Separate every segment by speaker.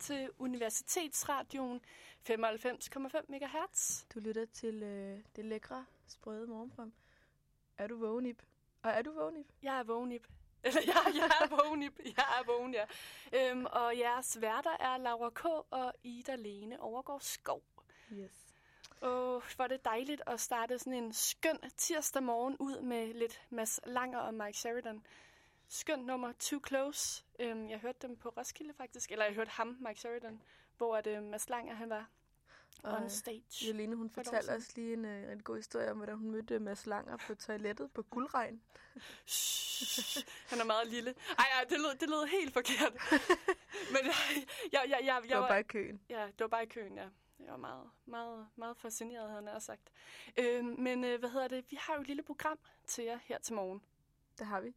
Speaker 1: til Universitetsradioen 95,5 MHz.
Speaker 2: Du lytter til øh, det lækre, sprøde morgenprogram. Er du vågen, Ib? Og er du vågen, Ib?
Speaker 1: Jeg er vågen, Ib. Eller jeg, jeg er vågen, Ib. Jeg er vågen, ja. Øhm, og jeres værter er Laura K. og Ida Lene Overgaard Skov.
Speaker 2: Yes.
Speaker 1: Og hvor er det dejligt at starte sådan en skøn tirsdag morgen ud med lidt Mads Langer og Mike Sheridan. Skøn nummer Too Close. Øhm, jeg hørte dem på Roskilde faktisk, eller jeg hørte ham, Mike Sheridan, hvor at, øh, Mads Langer han var
Speaker 2: Og,
Speaker 1: on
Speaker 2: øh,
Speaker 1: stage.
Speaker 2: Jelene, hun fortalte os lige en, øh, en god historie om, hvordan hun mødte Mads Langer på toilettet på guldregn.
Speaker 1: Shh, han er meget lille. Ej, ej det, lød, det lød helt forkert. Men jeg, jeg, jeg, jeg,
Speaker 2: Det
Speaker 1: jeg
Speaker 2: var bare i køen.
Speaker 1: Ja, det var bare i køen, ja. Jeg var meget, meget, meget fascineret, havde han sagt. Øh, men øh, hvad hedder det? Vi har jo et lille program til jer her til morgen.
Speaker 2: Det har vi.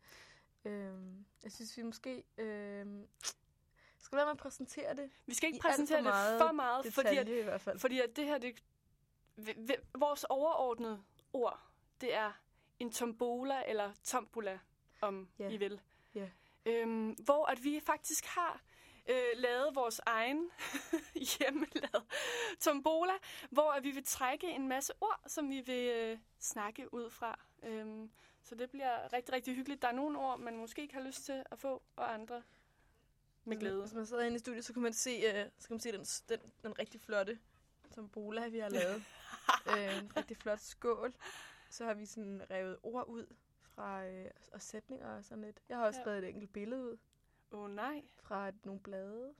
Speaker 2: Øhm, jeg synes, vi måske... Øhm, skal være med at præsentere det?
Speaker 1: Vi skal ikke
Speaker 2: alt for
Speaker 1: præsentere det
Speaker 2: meget
Speaker 1: for meget, fordi,
Speaker 2: Detalje
Speaker 1: at,
Speaker 2: i hvert fald.
Speaker 1: fordi at det her, det, vores overordnede ord, det er en tombola eller tombola, om
Speaker 2: Ja.
Speaker 1: I vil.
Speaker 2: Ja.
Speaker 1: Øhm, hvor at vi faktisk har øh, lavet vores egen hjemmelavet tombola, hvor at vi vil trække en masse ord, som vi vil øh, snakke ud fra. Øhm, så det bliver rigtig, rigtig hyggeligt. Der er nogle ord, man måske ikke har lyst til at få, og andre med glæde.
Speaker 2: Hvis man sidder inde i studiet, så kan man se, øh, så kan man se den, den, den rigtig flotte tombola, vi har lavet. øh, en rigtig flot skål. Så har vi sådan revet ord ud fra øh, og sætninger og sådan lidt. Jeg har også
Speaker 1: Ja.
Speaker 2: skrevet et enkelt billede ud
Speaker 1: Åh oh, nej.
Speaker 2: fra nogle blade.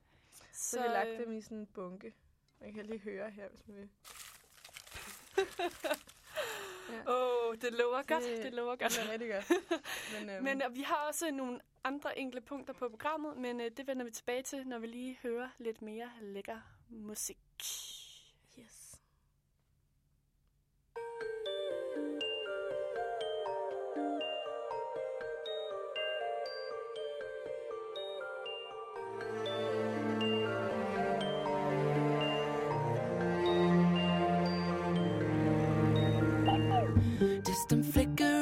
Speaker 2: Så,
Speaker 1: Så,
Speaker 2: vi lagt
Speaker 1: øh,
Speaker 2: dem i sådan en bunke. Man kan lige høre her, hvis man vil.
Speaker 1: Åh, oh, det lover
Speaker 2: Det-
Speaker 1: godt. Det lover godt.
Speaker 2: Det er rigtig godt. Men, øhm,
Speaker 1: Men øh, vi har også nogle andre enkle punkter på programmet, men øh, det vender vi tilbage til, når vi lige hører lidt mere lækker musik.
Speaker 3: And
Speaker 1: flicker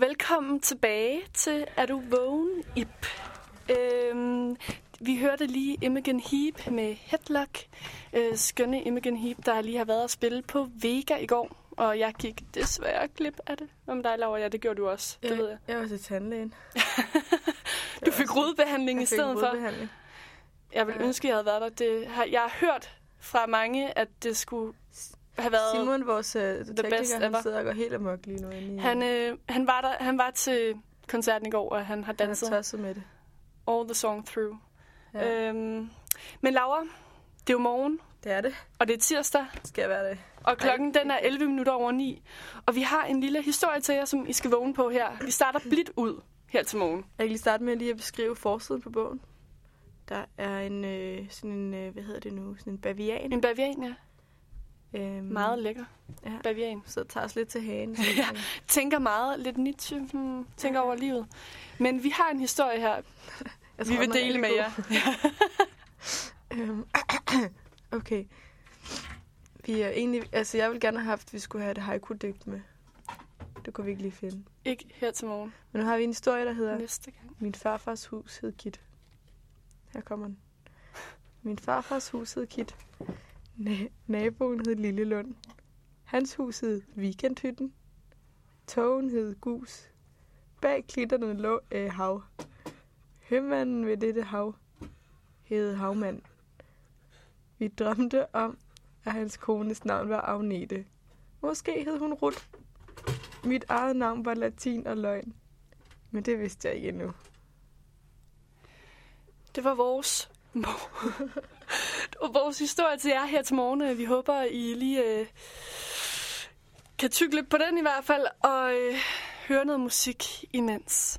Speaker 1: og velkommen tilbage til Er du vågen, Ip? Øhm, vi hørte lige Imogen Heap med Headlock. Øh, skønne Imogen Heap, der lige har været at spille på Vega i går. Og jeg gik desværre glip af det. Om dig, Laura, ja, det gjorde du også. Det ved jeg.
Speaker 2: Jeg var til tandlægen.
Speaker 1: Du fik rodbehandling i
Speaker 2: Jeg
Speaker 1: stedet for. Jeg vil
Speaker 2: Ja.
Speaker 1: ønske, jeg havde været der. Det har, jeg har hørt fra mange, at det skulle have været...
Speaker 2: Simon, vores uh, tekniker, han
Speaker 1: ever.
Speaker 2: sidder og går helt amok lige nu. Inde i,
Speaker 1: Han, øh, han, var der, han var til koncerten i går, og han har
Speaker 2: han
Speaker 1: danset
Speaker 2: er tosset med det.
Speaker 1: all the song through.
Speaker 2: Ja.
Speaker 1: Øhm, men Laura, det er jo morgen,
Speaker 2: Det er det.
Speaker 1: og det er tirsdag,
Speaker 2: Det skal være det.
Speaker 1: og klokken den er 11 minutter over 9. Og vi har en lille historie til jer, som I skal vågne på her. Vi starter blidt ud her til morgen.
Speaker 2: Jeg kan lige starte med lige at beskrive forsiden på bogen. Der er en, øh, sådan en, øh, hvad hedder det nu, sådan en bavian.
Speaker 1: En bavian, ja.
Speaker 2: Øhm,
Speaker 1: Meget lækker
Speaker 2: Ja.
Speaker 1: bavian.
Speaker 2: Så tager os lidt til hagen.
Speaker 1: Ja. Tænker meget, lidt Nietzsche, hmm, tænker over livet. Men vi har en historie her,
Speaker 2: Jeg
Speaker 1: vi
Speaker 2: tror,
Speaker 1: vil
Speaker 2: den er
Speaker 1: dele med jer.
Speaker 2: Øhm, okay. Vi er egentlig, altså jeg ville gerne have haft, at vi skulle have det haiku-digt med. Det kunne vi ikke lige finde.
Speaker 1: Ikke her til morgen.
Speaker 2: Men nu har vi en historie, der hedder
Speaker 1: Næste gang.
Speaker 2: Min farfars hus hed Kit. Her kommer den. Min farfars hus hed Kit. Na- naboen hed Lillelund. Hans hus hed Weekendhytten. Togen hed Gus. Bag klitterne lå øh, hav. Hømanden ved dette hav hed Havmand. Vi drømte om, at hans kones navn var Agnete. Måske hed hun Rut. Mit eget navn var latin og løgn. Men det vidste jeg ikke endnu.
Speaker 1: Det var vores, og vores historie til jer her til morgen. Øh, vi håber, I lige øh, kan tykke lidt på den i hvert fald, og øh, høre noget musik imens.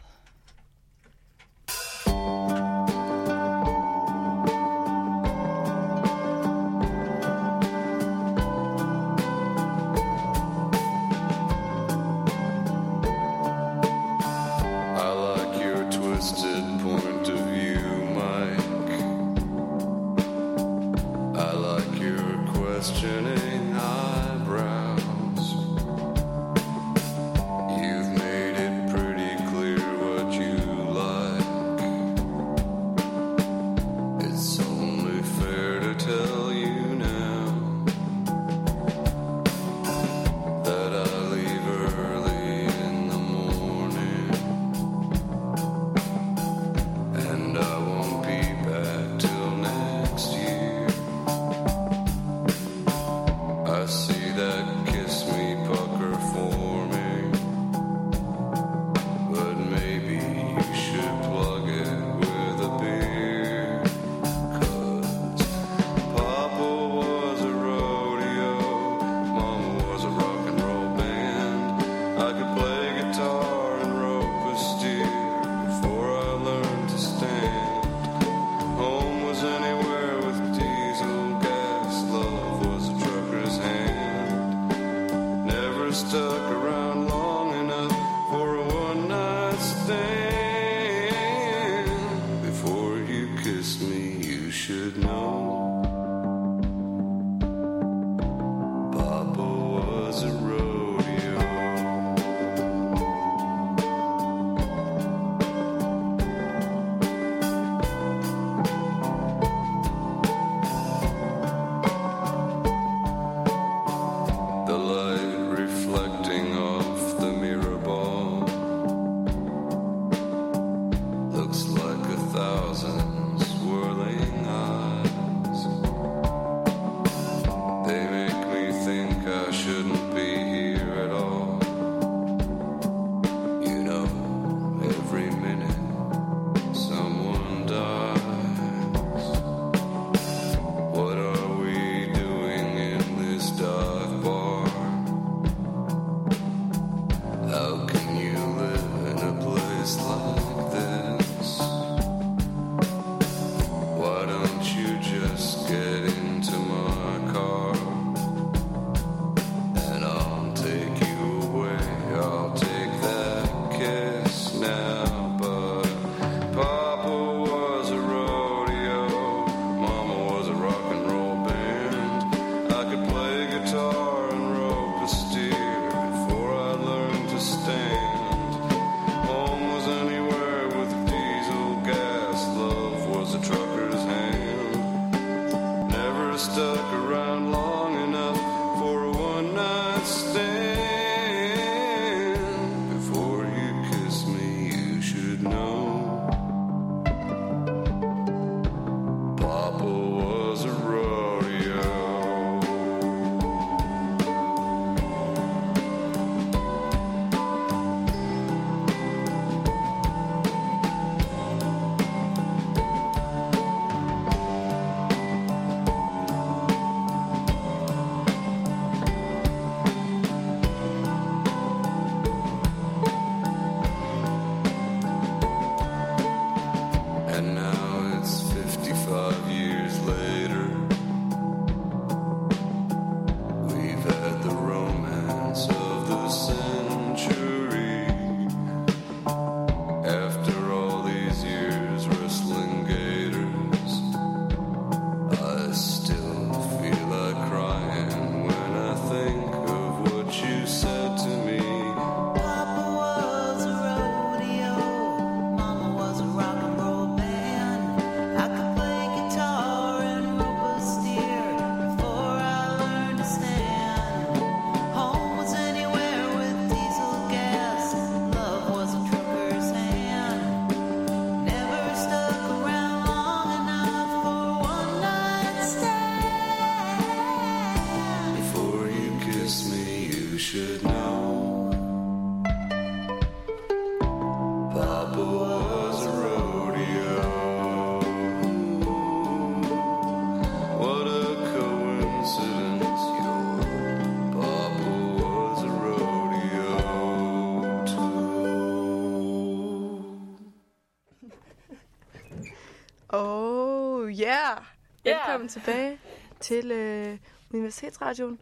Speaker 2: Tilbage til øh, Universitetsradioen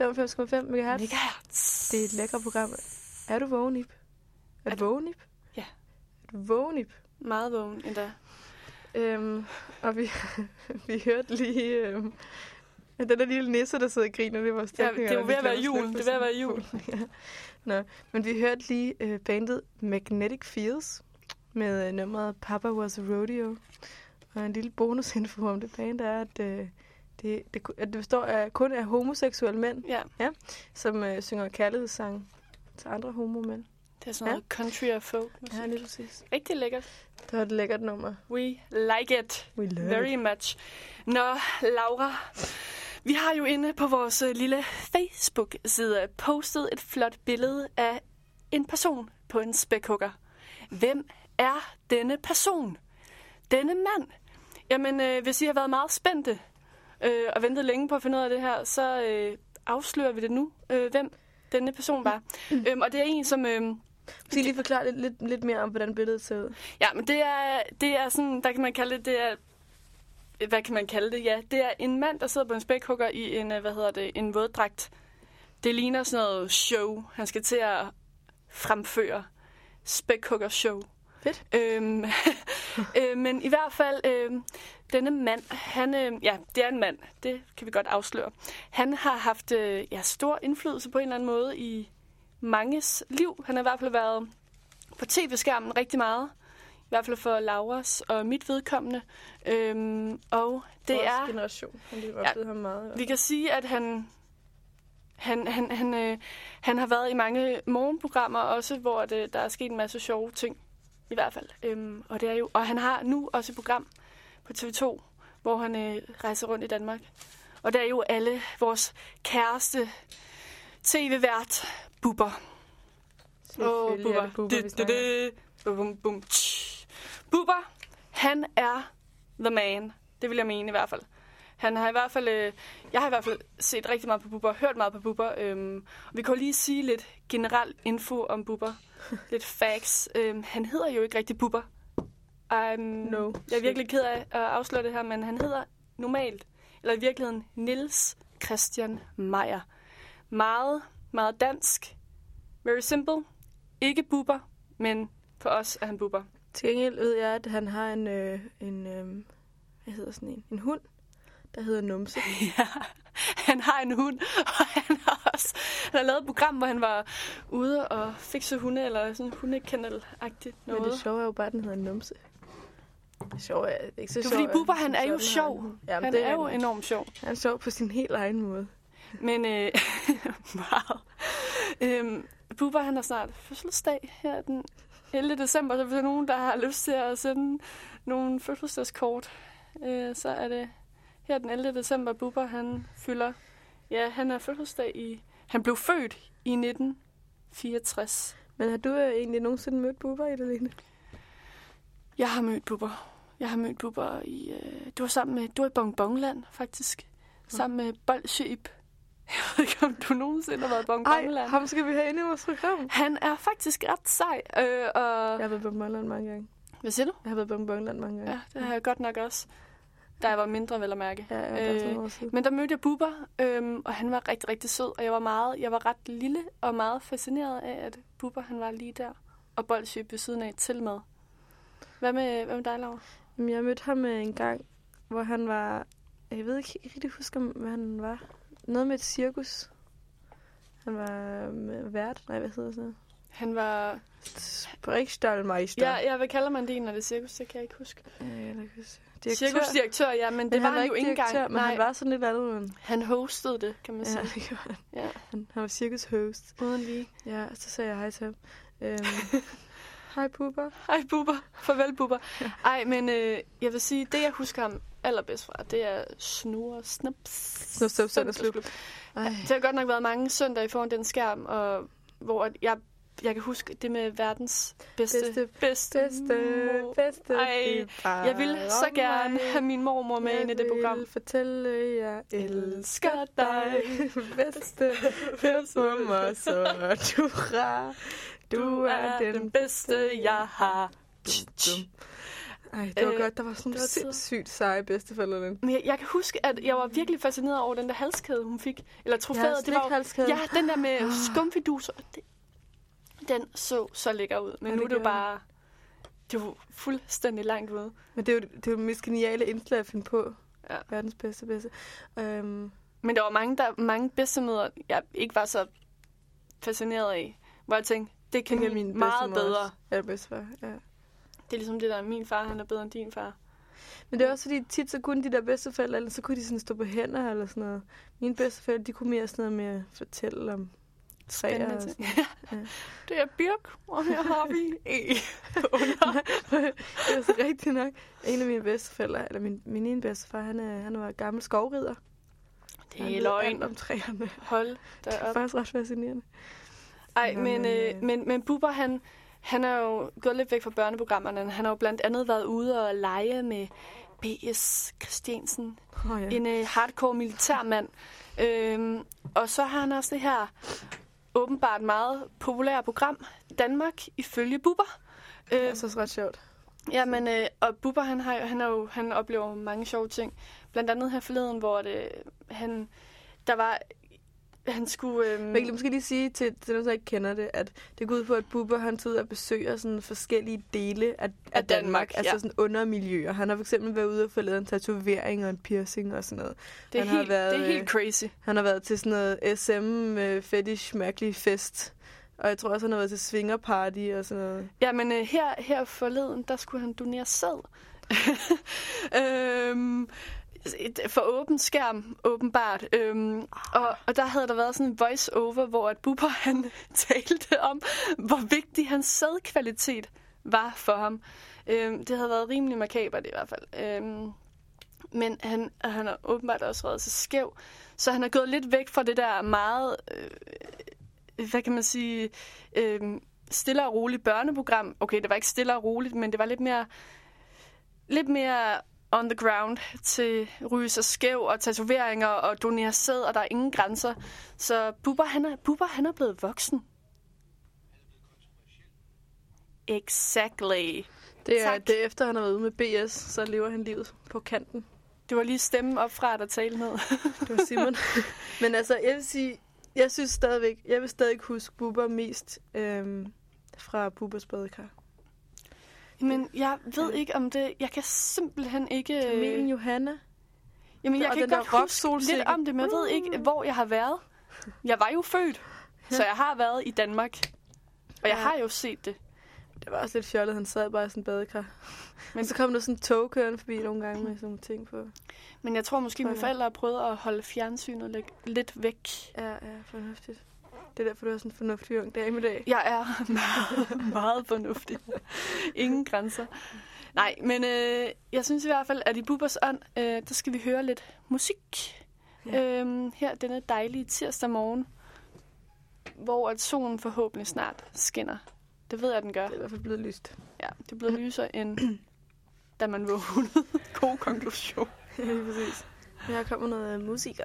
Speaker 2: 95,5 MHz.
Speaker 1: Megahertz.
Speaker 2: Det er et lækkert program. Er du vågen, Ip? Er,
Speaker 1: Er
Speaker 2: du vågen, Ip?
Speaker 1: Ja.
Speaker 2: Er du vågen, Ip?
Speaker 1: Meget vågen endda.
Speaker 2: Øhm, og vi, vi hørte lige... Øhm, den der lille nisse, der sidder og griner, det var
Speaker 1: Ja,
Speaker 2: stemningen.
Speaker 1: det er ved at være jul. Det er ved at være jul.
Speaker 2: ja. Nå, men vi hørte lige øh, bandet Magnetic Fields med øh, nummeret Papa Was a Rodeo. Og en lille bonusinfo om det band er, at, øh, det, det, at det består af, kun af homoseksuelle mænd,
Speaker 1: Ja,
Speaker 2: som øh, synger kærlighedssange til andre homomænd.
Speaker 1: det er sådan noget country og folk.
Speaker 2: Ja, lige præcis.
Speaker 1: Rigtig lækkert.
Speaker 2: Det var et lækkert nummer.
Speaker 1: We like it
Speaker 2: We love
Speaker 1: very
Speaker 2: it.
Speaker 1: much. Nå, Laura, vi har jo inde på vores øh, lille Facebook-side postet et flot billede af en person på en spækhugger. Hvem er denne person? Denne mand? Jamen, øh, hvis I har været meget spændte øh, og ventet længe på at finde ud af det her, så øh, afslører vi det nu, øh, hvem denne person var. øhm, og det er en, som... Øh,
Speaker 2: Skal I lige forklare lidt, lidt, lidt mere om, hvordan billedet ser ud?
Speaker 1: Ja, men det er, det er sådan, der kan man kalde det, det er, hvad kan man kalde det? Ja, det er en mand, der sidder på en spækhugger i en, øh, hvad hedder det, en våddragt. Det ligner sådan noget show. Han skal til at fremføre spækhugger show.
Speaker 2: Fedt.
Speaker 1: Øhm, øh, men i hvert fald, øh, denne mand, han, øh, ja, det er en mand, det kan vi godt afsløre. Han har haft øh, ja, stor indflydelse på en eller anden måde i manges liv. Han har i hvert fald været på tv-skærmen rigtig meget. I hvert fald for Lauras og mit vedkommende. Øhm, og det
Speaker 2: Vores
Speaker 1: er...
Speaker 2: generation. Han har
Speaker 1: Ja.
Speaker 2: ham meget.
Speaker 1: Vi kan sige, at han, han, han, han, øh, han har været i mange morgenprogrammer også, hvor det, der er sket en masse sjove ting. I hvert fald. Øhm, og, det er jo, og han har nu også et program på TV2, hvor han øh, rejser rundt i Danmark. Og det er jo alle vores kæreste tv-vært, Bubber. Åh,
Speaker 2: Bubber.
Speaker 1: Bum, bum, tsch. Bubber, han er the man. Det vil jeg mene i hvert fald. Han har i hvert fald, øh, jeg har i hvert fald set rigtig meget på Bubber, hørt meget på Bubber. Øhm, og vi kan jo lige sige lidt generel info om Bubber. lidt facts. Øhm, han hedder jo ikke rigtig Bubber. Um,
Speaker 2: No
Speaker 1: jeg er virkelig ked af at afsløre det her, men han hedder normalt, eller i virkeligheden, Nils Christian Meyer. Meget, meget dansk. Very simple. Ikke Bubber, men for os er han Bubber.
Speaker 2: Til gengæld ved jeg, at han har en, øh, en øh, hvad hedder sådan en, en hund, der hedder Numse.
Speaker 1: Ja, han har en hund, og han har også han har lavet et program, hvor han var ude og fikse hunde, eller sådan hundekendel-agtigt
Speaker 2: Men
Speaker 1: noget.
Speaker 2: det sjove er jo bare, at den hedder Numse. Det sjove er ikke så
Speaker 1: Det er
Speaker 2: sjovt,
Speaker 1: fordi
Speaker 2: at
Speaker 1: Bubber, han er jo sjov.
Speaker 2: hund. Jamen,
Speaker 1: han
Speaker 2: det
Speaker 1: er jo
Speaker 2: han.
Speaker 1: enormt sjov.
Speaker 2: Han er sjov på sin helt egen måde.
Speaker 1: Men øh, meget. Øhm, Bubber, han har snart fødselsdag her den 11. december, så hvis der er nogen, der har lyst til at sende nogle fødselsdagskort, øh, så er det her den 11. december, Bubber, han fylder, ja, han er fødselsdag i, han blev født i 1964.
Speaker 2: Men har du øh, egentlig nogensinde mødt Bubber, Idalene?
Speaker 1: Jeg har mødt Bubber. Jeg har mødt Bubber i, øh, du var sammen med, du var i Bongbongland, faktisk. Sammen med Bolsjeip. Jeg ved ikke, om du nogensinde har været i
Speaker 2: Ej,
Speaker 1: Bongbongland.
Speaker 2: ham skal vi have inde i vores program.
Speaker 1: Han er faktisk ret sej. Øh, og...
Speaker 2: Jeg har været på Bonbonland mange gange.
Speaker 1: Hvad siger du?
Speaker 2: Jeg har været på Bonbonland mange gange.
Speaker 1: Ja, det har jeg godt nok også. Da jeg var mindre, vel at mærke.
Speaker 2: ja, ja det er
Speaker 1: Øh. Men der mødte jeg Bubber, øhm, og han var rigtig, rigtig sød. Og jeg var, meget, jeg var ret lille og meget fascineret af, at Bubber han var lige der. Og Bolsjøb ved siden af til med. Hvad med, hvad med dig, Laura?
Speaker 2: Jamen, jeg mødte ham øh, en gang, hvor han var... Jeg ved ikke rigtig huske, hvad han var. Noget med et cirkus. Han var med vært. Nej, hvad hedder noget?
Speaker 1: Han var...
Speaker 2: Sprichstallmeister.
Speaker 1: Ja, jeg vil kalde mig en del af det cirkus, det kan jeg ikke huske.
Speaker 2: Ja, jeg kan ikke huske. Direktør.
Speaker 1: Cirkusdirektør, ja, men det
Speaker 2: Men
Speaker 1: var
Speaker 2: han
Speaker 1: han jo ikke engang.
Speaker 2: direktør, Men
Speaker 1: Nej,
Speaker 2: han var sådan lidt andet. Men...
Speaker 1: han hostede det, kan man
Speaker 2: Ja,
Speaker 1: sige.
Speaker 2: det gjorde han.
Speaker 1: Ja.
Speaker 2: Han, han var cirkushost.
Speaker 1: Uden lige.
Speaker 2: Ja, så sagde jeg hej til ham. Øhm, hej, Bubber.
Speaker 1: Hej, Bubber. Farvel, Bubber. Ej, men øh, jeg vil sige, det jeg husker ham allerbedst fra, det er Snur Snaps.
Speaker 2: Snup, snup, søndagsklub.
Speaker 1: Det har godt nok været mange søndage foran den skærm, og hvor at jeg, jeg kan huske det med verdens bedste,
Speaker 2: Bedste-
Speaker 1: bedste,
Speaker 2: Bedste,
Speaker 1: mor.
Speaker 2: bedste.
Speaker 1: Ej, Jeg vil så gerne have min mormor med ind i det program.
Speaker 2: Jeg fortælle, jeg elsker dig. Bedste, på mig, så du rar. Du er den
Speaker 1: bedste, jeg har.
Speaker 2: Ej, det var
Speaker 1: Øh,
Speaker 2: godt. Der var sådan nogle sindssygt seje bedsteforældre.
Speaker 1: Men jeg, jeg kan huske, at jeg var virkelig fascineret over den der halskæde, hun fik. Eller trofæet. det var jo-. Ja, den der med skumfiduser. Det, den så så lækker ud. Men
Speaker 2: Ja,
Speaker 1: nu er
Speaker 2: det
Speaker 1: det jo
Speaker 2: gjorde
Speaker 1: bare... Det er jo fuldstændig langt ude.
Speaker 2: Men det er jo det, er jo det mest geniale indslag at finde på.
Speaker 1: Ja.
Speaker 2: Verdens bedste bedste. Øhm,
Speaker 1: Men der var mange, der, mange bedstemøder, jeg ikke var så fascineret af. Hvor jeg tænkte, det kan
Speaker 2: det
Speaker 1: min meget bedre.
Speaker 2: Ja, bedstefar. Ja.
Speaker 1: Det er ligesom det der, min far han er bedre end din far.
Speaker 2: Men det er også fordi, tit så kunne de der bedsteforældre, eller så kunne de sådan stå på hænder eller sådan noget. Mine bedsteforældre, de kunne mere sådan noget med at fortælle om
Speaker 1: Spændende
Speaker 2: og sådan Ja.
Speaker 1: Det er Birk, og her har vi E.
Speaker 2: det er så rigtigt nok. En af mine bedsteforældre, eller min, min ene bedstefar, han, er, han var gammel skovrider.
Speaker 1: Det
Speaker 2: Han
Speaker 1: er
Speaker 2: ved
Speaker 1: løgn.
Speaker 2: om træerne.
Speaker 1: Hold
Speaker 2: Det
Speaker 1: da
Speaker 2: er
Speaker 1: op.
Speaker 2: faktisk ret fascinerende.
Speaker 1: Ej,
Speaker 2: Nå,
Speaker 1: men,
Speaker 2: men,
Speaker 1: øh,
Speaker 2: øh,
Speaker 1: men, men Bubber, han, han er jo gået lidt væk fra børneprogrammerne. Han har jo blandt andet været ude og lege med B.S. Christiansen,
Speaker 2: Oh, ja.
Speaker 1: en øh, hardcore militærmand. Øhm, og så har han også det her åbenbart meget populære program, Danmark ifølge Bubber.
Speaker 2: Det
Speaker 1: Øh,
Speaker 2: er så ret sjovt.
Speaker 1: Ja, men øh, og Bubber, han, har, han, er jo, han oplever mange sjove ting. Blandt andet her forleden, hvor det, han, der var, han skulle... Øh,
Speaker 2: Men jeg kan måske lige sige til, til dem, der ikke kender det, at det går ud på, at Bubber han tager ud og besøger sådan forskellige dele af, af,
Speaker 1: Af
Speaker 2: Danmark.
Speaker 1: Danmark,
Speaker 2: Altså
Speaker 1: ja.
Speaker 2: sådan undermiljøer. Han har for eksempel været ude og få lavet en tatovering og en piercing og sådan noget.
Speaker 1: det, er
Speaker 2: han har
Speaker 1: helt,
Speaker 2: været,
Speaker 1: det er helt
Speaker 2: øh,
Speaker 1: crazy.
Speaker 2: Han har været til sådan noget SM øh, fetish mærkelig fest. Og jeg tror også, han har været til swingerparty og sådan noget.
Speaker 1: Ja, men øh, her, her forleden, der skulle han donere sæd. øhm, for åben skærm, åbenbart. Øhm, og, og der havde der været sådan en voice-over, hvor at Bubber han talte om, hvor vigtig hans sædkvalitet var for ham. Øhm, det havde været rimelig makabert i hvert fald. Øhm, men han, han har åbenbart også været så skæv, så han er gået lidt væk fra det der meget, øh, hvad kan man sige, øh, stille og roligt børneprogram. Okay, det var ikke stille og roligt, men det var lidt mere, lidt mere on the ground til ryge sig skæv og tatoveringer og donere sæd, og der er ingen grænser. Så Bubber, han er, Bubber, han er blevet voksen. Exactly.
Speaker 2: Det er,
Speaker 1: Tak.
Speaker 2: det er efter, han har været ude med BS, så lever han livet på kanten.
Speaker 1: Det var lige stemmen op fra, der talte ned.
Speaker 2: Det var Simon. Men altså, jeg vil sige, jeg synes stadigvæk, jeg vil stadig huske Bubber mest øhm, fra Bubbers badekar.
Speaker 1: Men jeg ved ikke om det... Jeg kan simpelthen ikke...
Speaker 2: Kamelen Johanna.
Speaker 1: Jamen, jeg
Speaker 2: Og
Speaker 1: kan godt huske
Speaker 2: rocksolsikke.
Speaker 1: lidt om det, men jeg ved ikke, hvor jeg har været. Jeg var jo født, så jeg har været i Danmark. Og jeg
Speaker 2: Ja.
Speaker 1: har jo set det.
Speaker 2: Det var også lidt fjollet, han sad bare i sådan en badekar.
Speaker 1: Men-
Speaker 2: Men så kom der sådan en tog kørende forbi nogle gange med sådan nogle ting på.
Speaker 1: Men jeg tror måske, mine forældre har prøvet at holde fjernsynet lidt, lidt væk.
Speaker 2: Ja, ja, fornuftigt. Det er derfor, du er sådan en fornuftig ung dame i dag.
Speaker 1: Jeg er meget, meget fornuftig. Ingen grænser. Nej, men øh, jeg synes i hvert fald, at i Bubbers ånd, øh, der skal vi høre lidt musik.
Speaker 2: Ja.
Speaker 1: Øhm, her denne dejlige tirsdag morgen, hvor at solen forhåbentlig snart skinner. Det ved jeg, den gør.
Speaker 2: Det er i hvert fald blevet lyst.
Speaker 1: Ja, det er blevet lysere end da man vågnede. God konklusion.
Speaker 2: Ja, præcis. Her kommer noget musik.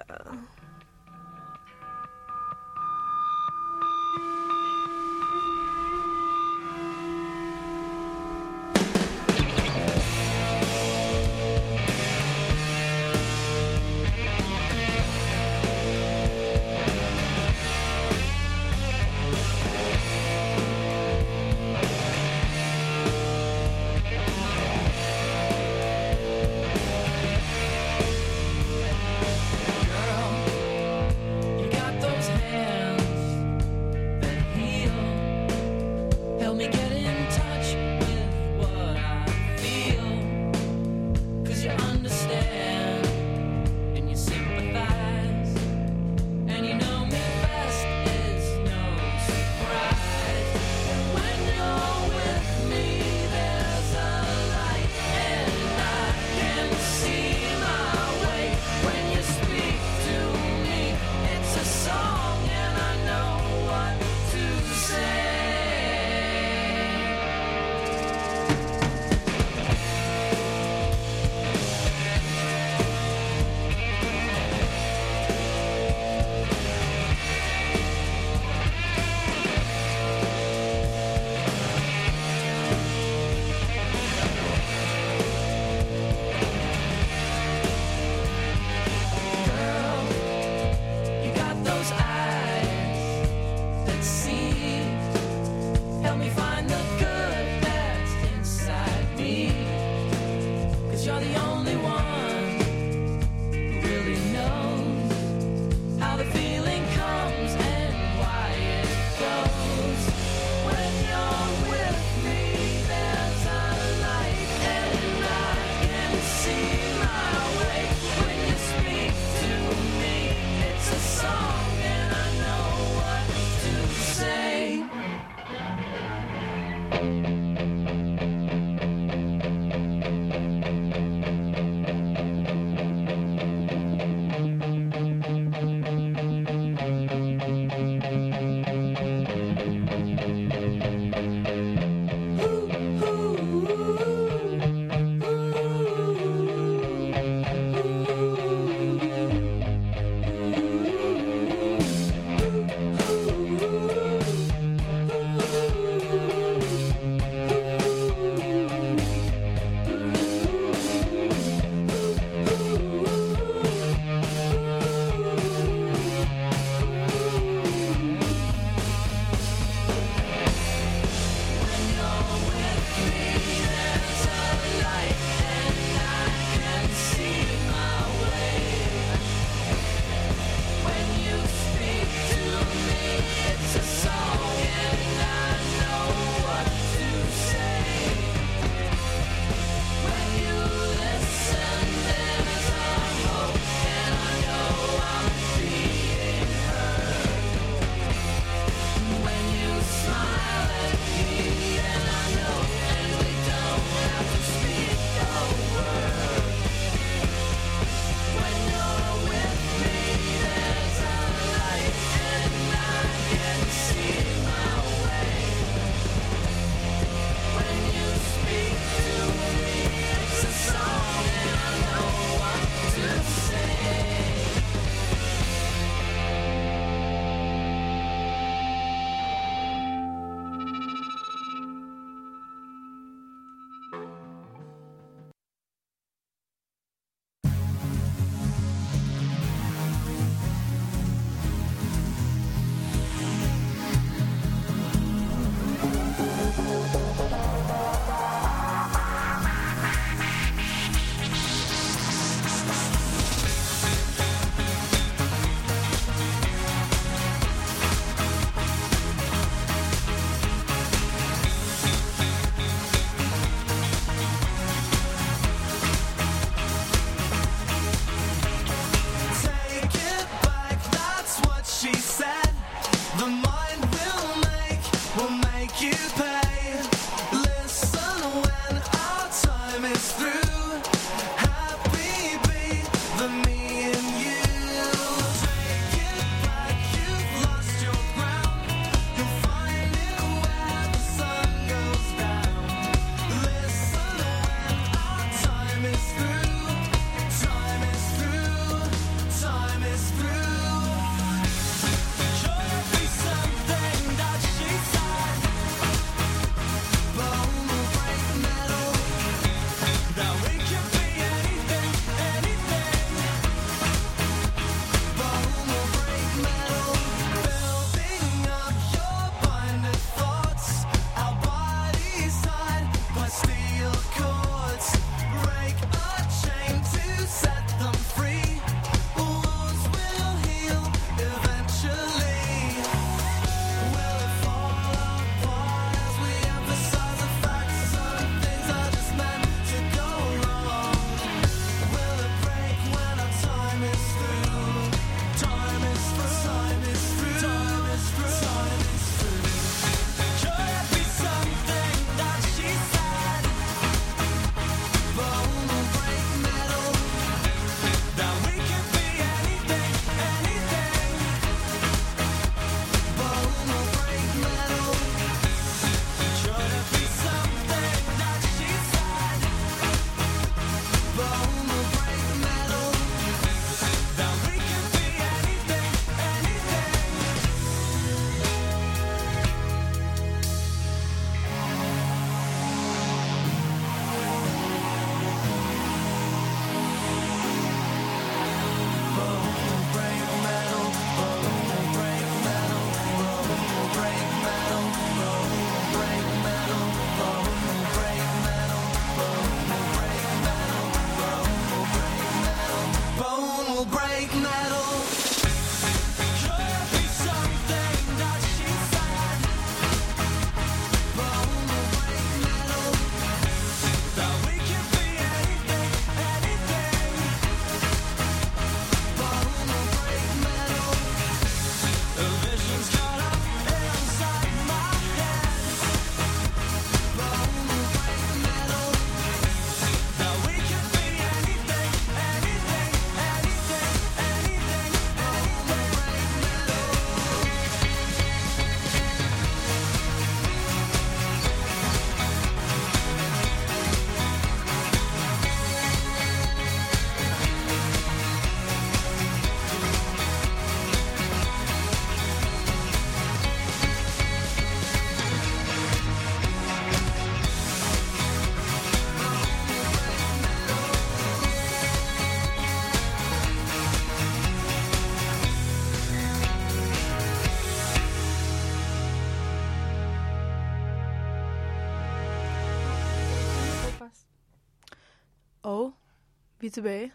Speaker 2: Er tilbage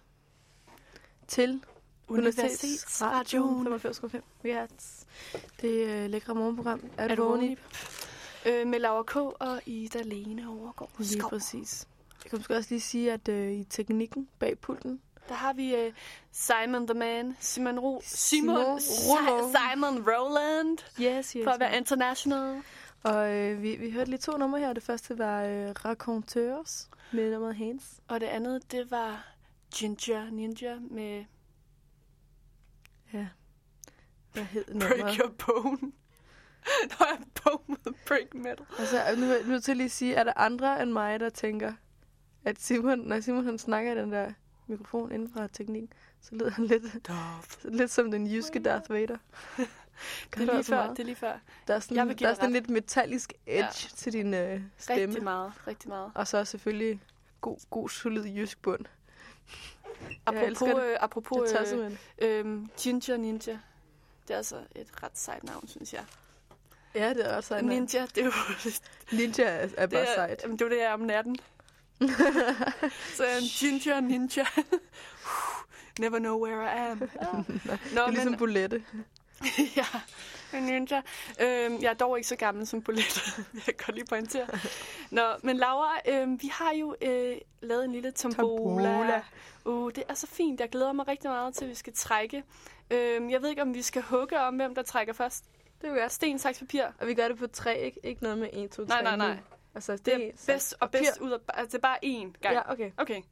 Speaker 2: til Universitetsradioen 95,5 MHz. Det er øh, lækre morgenprogram. Er,
Speaker 1: Er
Speaker 2: du vågen?
Speaker 1: Øh, med Laura K. og Ida Lene overgår.
Speaker 2: Lige
Speaker 1: Skov.
Speaker 2: præcis. Jeg kan måske også lige sige, at øh, i teknikken bag pulten,
Speaker 1: Der har vi øh, Simon the Man, Simon Ro,
Speaker 2: Simon
Speaker 1: Simon,
Speaker 2: Roland.
Speaker 1: Si- Simon Roland,
Speaker 2: yes, yes,
Speaker 1: for at være international.
Speaker 2: Og øh, vi, vi hørte lige to numre her. Det første var øh, Raconteurs med nummeret Hans.
Speaker 1: Og det andet, det var Ginger Ninja med
Speaker 2: Ja. Hvad hed
Speaker 1: Break
Speaker 2: nummeret?
Speaker 1: Your Bone. Der er bone med break metal.
Speaker 2: Altså, nu er jeg nødt til lige at sige, er der andre end mig, der tænker, at Simon, når Simon han snakker i den der mikrofon inden fra teknikken, så lyder han lidt, lidt som den jyske Darth Vader.
Speaker 1: Det er lige før, det er lige før.
Speaker 2: Der er
Speaker 1: Jeg
Speaker 2: sådan, der er sådan
Speaker 1: ret.
Speaker 2: lidt metallisk edge
Speaker 1: Ja.
Speaker 2: til din øh, stemme.
Speaker 1: Rigtig meget, rigtig meget.
Speaker 2: Og så selvfølgelig god, god solid jysk bund. Jeg
Speaker 1: Apropos,
Speaker 2: det.
Speaker 1: øh, apropos
Speaker 2: Jeg tager
Speaker 1: øh, øhm, Ginger Ninja. Det er altså et ret sejt navn, synes jeg.
Speaker 2: Ja, det er også sejt. Ninja.
Speaker 1: Det er jo
Speaker 2: Ninja er, er
Speaker 1: det
Speaker 2: bare
Speaker 1: er,
Speaker 2: sejt.
Speaker 1: jamen, det, er det, jeg er om natten. Så er jeg en Ginger Ninja. Never know where I am. Nå,
Speaker 2: det er ligesom bulette.
Speaker 1: ja, ninja. Øhm, jeg er dog ikke så gammel som Bolette, jeg godt lige pointere. Nå, men Laura, øhm, vi har jo øh, lavet en lille tombola.
Speaker 2: Tombola.
Speaker 1: Uh, det er så fint. Jeg glæder mig rigtig meget til, at vi skal trække. Øhm, jeg ved ikke, om vi skal hugge om, hvem der trækker først.
Speaker 2: Det vil jeg.
Speaker 1: Sten, saks, papir.
Speaker 2: Og vi gør det på tre, ikke? Ikke noget med 1, 2, 3.
Speaker 1: Nej, nej, nej.
Speaker 2: Altså, det,
Speaker 1: Det
Speaker 2: er
Speaker 1: bedst og bedst ud af... Altså, det er bare én gang.
Speaker 2: Ja, okay.
Speaker 1: Okay.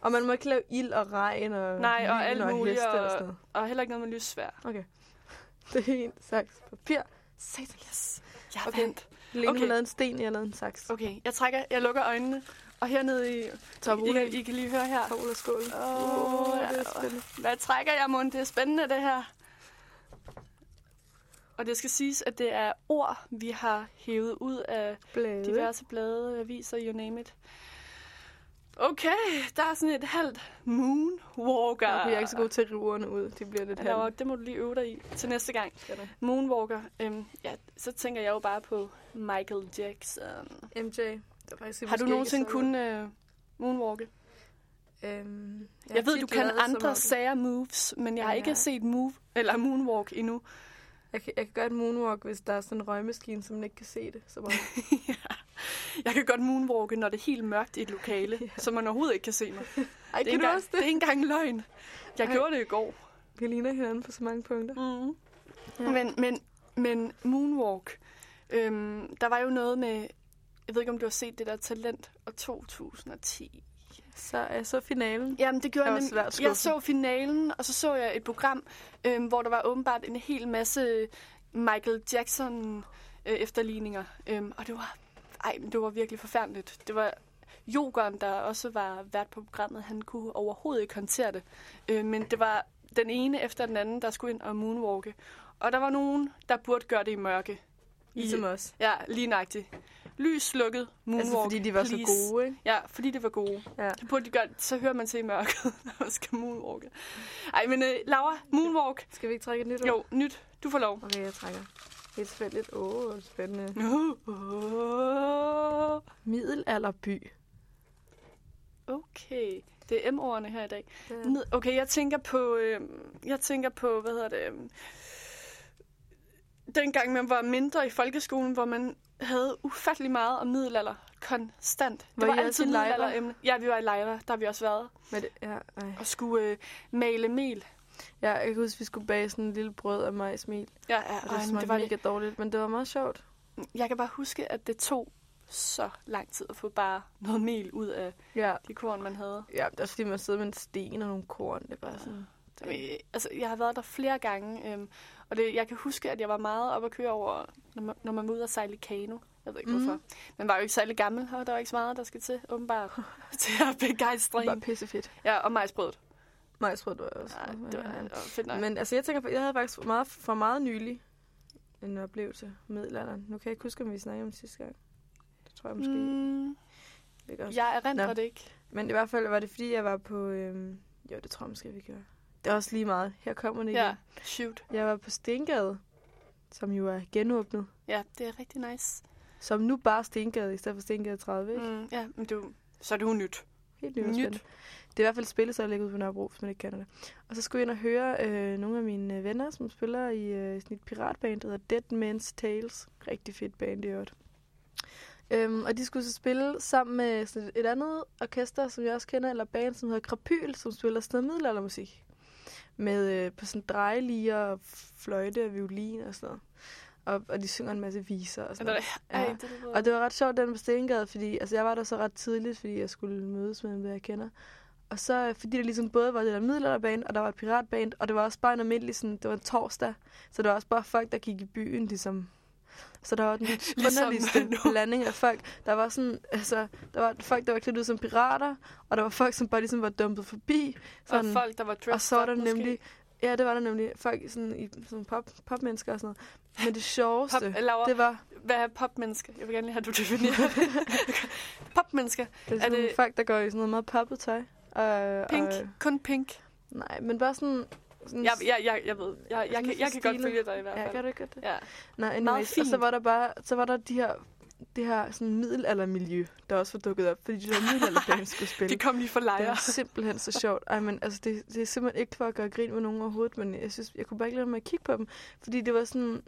Speaker 2: Og man må ikke lave ild og regn og
Speaker 1: Nej, og alt muligt,
Speaker 2: og
Speaker 1: og-. Og heller ikke noget med lyssvær.
Speaker 2: Okay. Det er en saks papir. Satan, yes.
Speaker 1: Jeg har
Speaker 2: Okay.
Speaker 1: vendt.
Speaker 2: Lene
Speaker 1: Okay.
Speaker 2: har lavet en sten, jeg har lavet en saks.
Speaker 1: Okay, jeg trækker. Jeg lukker øjnene. Og hernede i...
Speaker 2: Top
Speaker 1: I, I, I kan lige høre her.
Speaker 2: Og skål.
Speaker 1: Åh, ja,
Speaker 2: det er spændende.
Speaker 1: Hvad trækker jeg, mund? Det er spændende, det her. Og det skal siges, at det er ord, vi har hævet ud af
Speaker 2: Blade.
Speaker 1: diverse blade, aviser, you name it. Okay, der er sådan et halvt moonwalker.
Speaker 2: Jeg er ikke så god til at rive ordene ud. De bliver lidt
Speaker 1: Laura,
Speaker 2: halv.
Speaker 1: det må du lige øve dig i til næste gang. Moonwalker. Øhm, ja, så tænker jeg jo bare på Michael Jackson.
Speaker 2: MJ. Det faktisk
Speaker 1: Har du nogensinde kunnet uh, moonwalke?
Speaker 2: Øhm,
Speaker 1: Jeg, jeg ved, du kan andre sager moves, men jeg har
Speaker 2: Ja.
Speaker 1: ikke set move eller moonwalk endnu.
Speaker 2: Jeg kan, jeg kan gøre et moonwalk, hvis der er sådan en røgmaskine, som man ikke kan se det. Så meget.
Speaker 1: ja. Jeg kan godt moonwalke, når det er helt mørkt i et lokale,
Speaker 2: Ja.
Speaker 1: så man overhovedet ikke kan se mig.
Speaker 2: Ej,
Speaker 1: Det er,
Speaker 2: kan
Speaker 1: ikke
Speaker 2: du
Speaker 1: engang,
Speaker 2: også
Speaker 1: det er
Speaker 2: det?
Speaker 1: ikke engang løgn. Jeg
Speaker 2: Ej.
Speaker 1: gjorde det i går.
Speaker 2: Vi ligner hinanden på så mange punkter.
Speaker 1: Mm.
Speaker 2: Ja.
Speaker 1: Men, men, men moonwalk, øhm, der var jo noget med, jeg ved ikke, om du har set det der talent og 2010.
Speaker 2: Så er så finalen.
Speaker 1: Jamen, det gjorde
Speaker 2: Jeg
Speaker 1: jeg, nem- Jeg så finalen, og så så jeg et program, øhm, hvor der var åbenbart en hel masse Michael Jackson øh, efterligninger. Øhm, og det var, ej, men det var virkelig forfærdeligt. Det var Jokeren, der også var vært på programmet. Han kunne overhovedet ikke håndtere det. Øh, men det var den ene efter den anden, der skulle ind og moonwalke. Og der var nogen, der burde gøre det i mørke.
Speaker 2: Ligesom
Speaker 1: I,
Speaker 2: os.
Speaker 1: ja, lige nøjagtigt. Lys slukket, moonwalk,
Speaker 2: Altså, fordi de var
Speaker 1: please.
Speaker 2: så gode, ikke?
Speaker 1: Ja, fordi det var gode.
Speaker 2: Ja.
Speaker 1: Det burde de gøre, så hører man til i mørket, når man skal moonwalke. Ej, men øh, Laura, moonwalk.
Speaker 2: Skal vi ikke trække et nyt ord?
Speaker 1: Jo, nyt. Du får lov.
Speaker 2: Okay, jeg trækker. Helt tilfældigt. Åh, oh, spændende.
Speaker 1: Uh,
Speaker 2: Middelalderby.
Speaker 1: Okay, det er M-ordene her i dag.
Speaker 2: Ja.
Speaker 1: Okay, jeg tænker på, øh, jeg tænker på, hvad hedder det, øh, dengang man var mindre i folkeskolen, hvor man havde ufattelig meget om middelalder konstant. Det
Speaker 2: Var
Speaker 1: var,
Speaker 2: I
Speaker 1: altid middelalderemne. Ja, vi var i lejre, der har vi også været.
Speaker 2: Men det, ja, ej.
Speaker 1: Og skulle øh, male mel.
Speaker 2: ja, jeg kan huske, at vi skulle bage sådan en lille brød af majsmel.
Speaker 1: Ja, ja
Speaker 2: Og det
Speaker 1: ej, det var
Speaker 2: mega dårligt, men det var meget sjovt.
Speaker 1: Jeg kan bare huske, at det tog så lang tid at få bare noget mel ud af
Speaker 2: Ja,
Speaker 1: de korn, man havde.
Speaker 2: ja det er fordi, man sidder med en sten og nogle korn. Det er bare sådan...
Speaker 1: Øh, altså, jeg har været der flere gange, øhm, og det, jeg kan huske, at jeg var meget op at køre over, når man, når man var ude og sejle kano. Jeg ved ikke
Speaker 2: Mhm.
Speaker 1: hvorfor. Man var jo ikke særlig gammel, og der var ikke så meget, der skal til, åbenbart, til at begejstre
Speaker 2: Det var pissefedt.
Speaker 1: Ja, og majsbrødet.
Speaker 2: Majsbrød var også.
Speaker 1: Ja, det var, var fedt nok.
Speaker 2: Men altså, jeg tænker jeg havde faktisk meget, for meget nylig en oplevelse med middelalderen. Nu kan jeg ikke huske, om vi snakkede om sidste gang. Det tror jeg måske
Speaker 1: Mm,
Speaker 2: ikke
Speaker 1: jeg erindrer
Speaker 2: Nå.
Speaker 1: det ikke.
Speaker 2: Men i hvert fald var det, fordi jeg var på... Øhm, jo, det tror jeg måske, vi gjorde. Det er også lige meget. Her kommer det igen.
Speaker 1: Ja, shoot.
Speaker 2: Jeg var på Stengade, som jo er genåbnet.
Speaker 1: Ja, det er rigtig nice.
Speaker 2: Som nu bare Stengade, i stedet for Stengade 30, ikke? Mm.
Speaker 1: Ja, men du, så er det jo nyt.
Speaker 2: Helt nyt.
Speaker 1: Nyt.
Speaker 2: Det er i hvert fald et spil, så ligger ude på Nørrebro, hvis man ikke kender det. Og så skulle jeg ind og høre øh, nogle af mine øh, venner, som spiller i øh, sådan et piratband, der hedder Dead Man's Tales. Rigtig fedt band i øvrigt. Øhm, og de skulle så spille sammen med sådan et, et andet orkester, som jeg også kender, eller band, som hedder Krapyl, som spiller sådan noget middelaldermusik. Med øh, på sådan drejeliger, og fløjte og violin og sådan noget. Og, og de synger en masse viser og sådan
Speaker 1: ej,
Speaker 2: Ja.
Speaker 1: det.
Speaker 2: Og det var ret sjovt, den på Stengade, fordi altså, jeg var der så ret tidligt, fordi jeg skulle mødes med dem, jeg kender. Og så, øh, fordi der ligesom både var det der middelalderband, og der var et piratband, og det var også bare en almindelig, sådan, det var en torsdag, så det var også bare folk, der gik i byen, ligesom. Så der var den
Speaker 1: Ligesom
Speaker 2: underligste blanding af folk. Der var sådan, altså, der var folk, der var klædt ud som pirater, og der var folk, som bare ligesom var dumpet forbi.
Speaker 1: og
Speaker 2: Sådan,
Speaker 1: folk, der var dressed
Speaker 2: og så var der
Speaker 1: måske.
Speaker 2: nemlig, ja, det var der nemlig folk sådan, i sådan pop, popmennesker og sådan noget. Men det sjoveste,
Speaker 1: Pop, Laura,
Speaker 2: det var,
Speaker 1: hvad er popmenneske? Jeg vil gerne lige have, at du definerer popmennesker.
Speaker 2: det er sådan
Speaker 1: det-
Speaker 2: det... folk, der går i sådan noget meget poppet tøj. Og,
Speaker 1: Pink.
Speaker 2: Og,
Speaker 1: Kun pink.
Speaker 2: nej, men bare sådan... sådan
Speaker 1: Jeg, jeg, jeg, jeg ved. Jeg, jeg,
Speaker 2: Sådan
Speaker 1: kan, jeg kan godt følge dig i hvert
Speaker 2: ja,
Speaker 1: fald.
Speaker 2: kan du ikke godt det?
Speaker 1: Ja.
Speaker 2: Nej, anyways. Og så var der bare, så var der de her, det her sådan middelaldermiljø, der også var dukket op, fordi de der middelalderband skulle spille.
Speaker 1: De kom lige for
Speaker 2: Det
Speaker 1: lejre.
Speaker 2: var simpelthen så sjovt. Ej, men, altså, det, det er simpelthen ikke for at gøre grin med nogen overhovedet, men jeg synes, jeg kunne bare ikke lade mig at kigge på dem. Fordi det var sådan...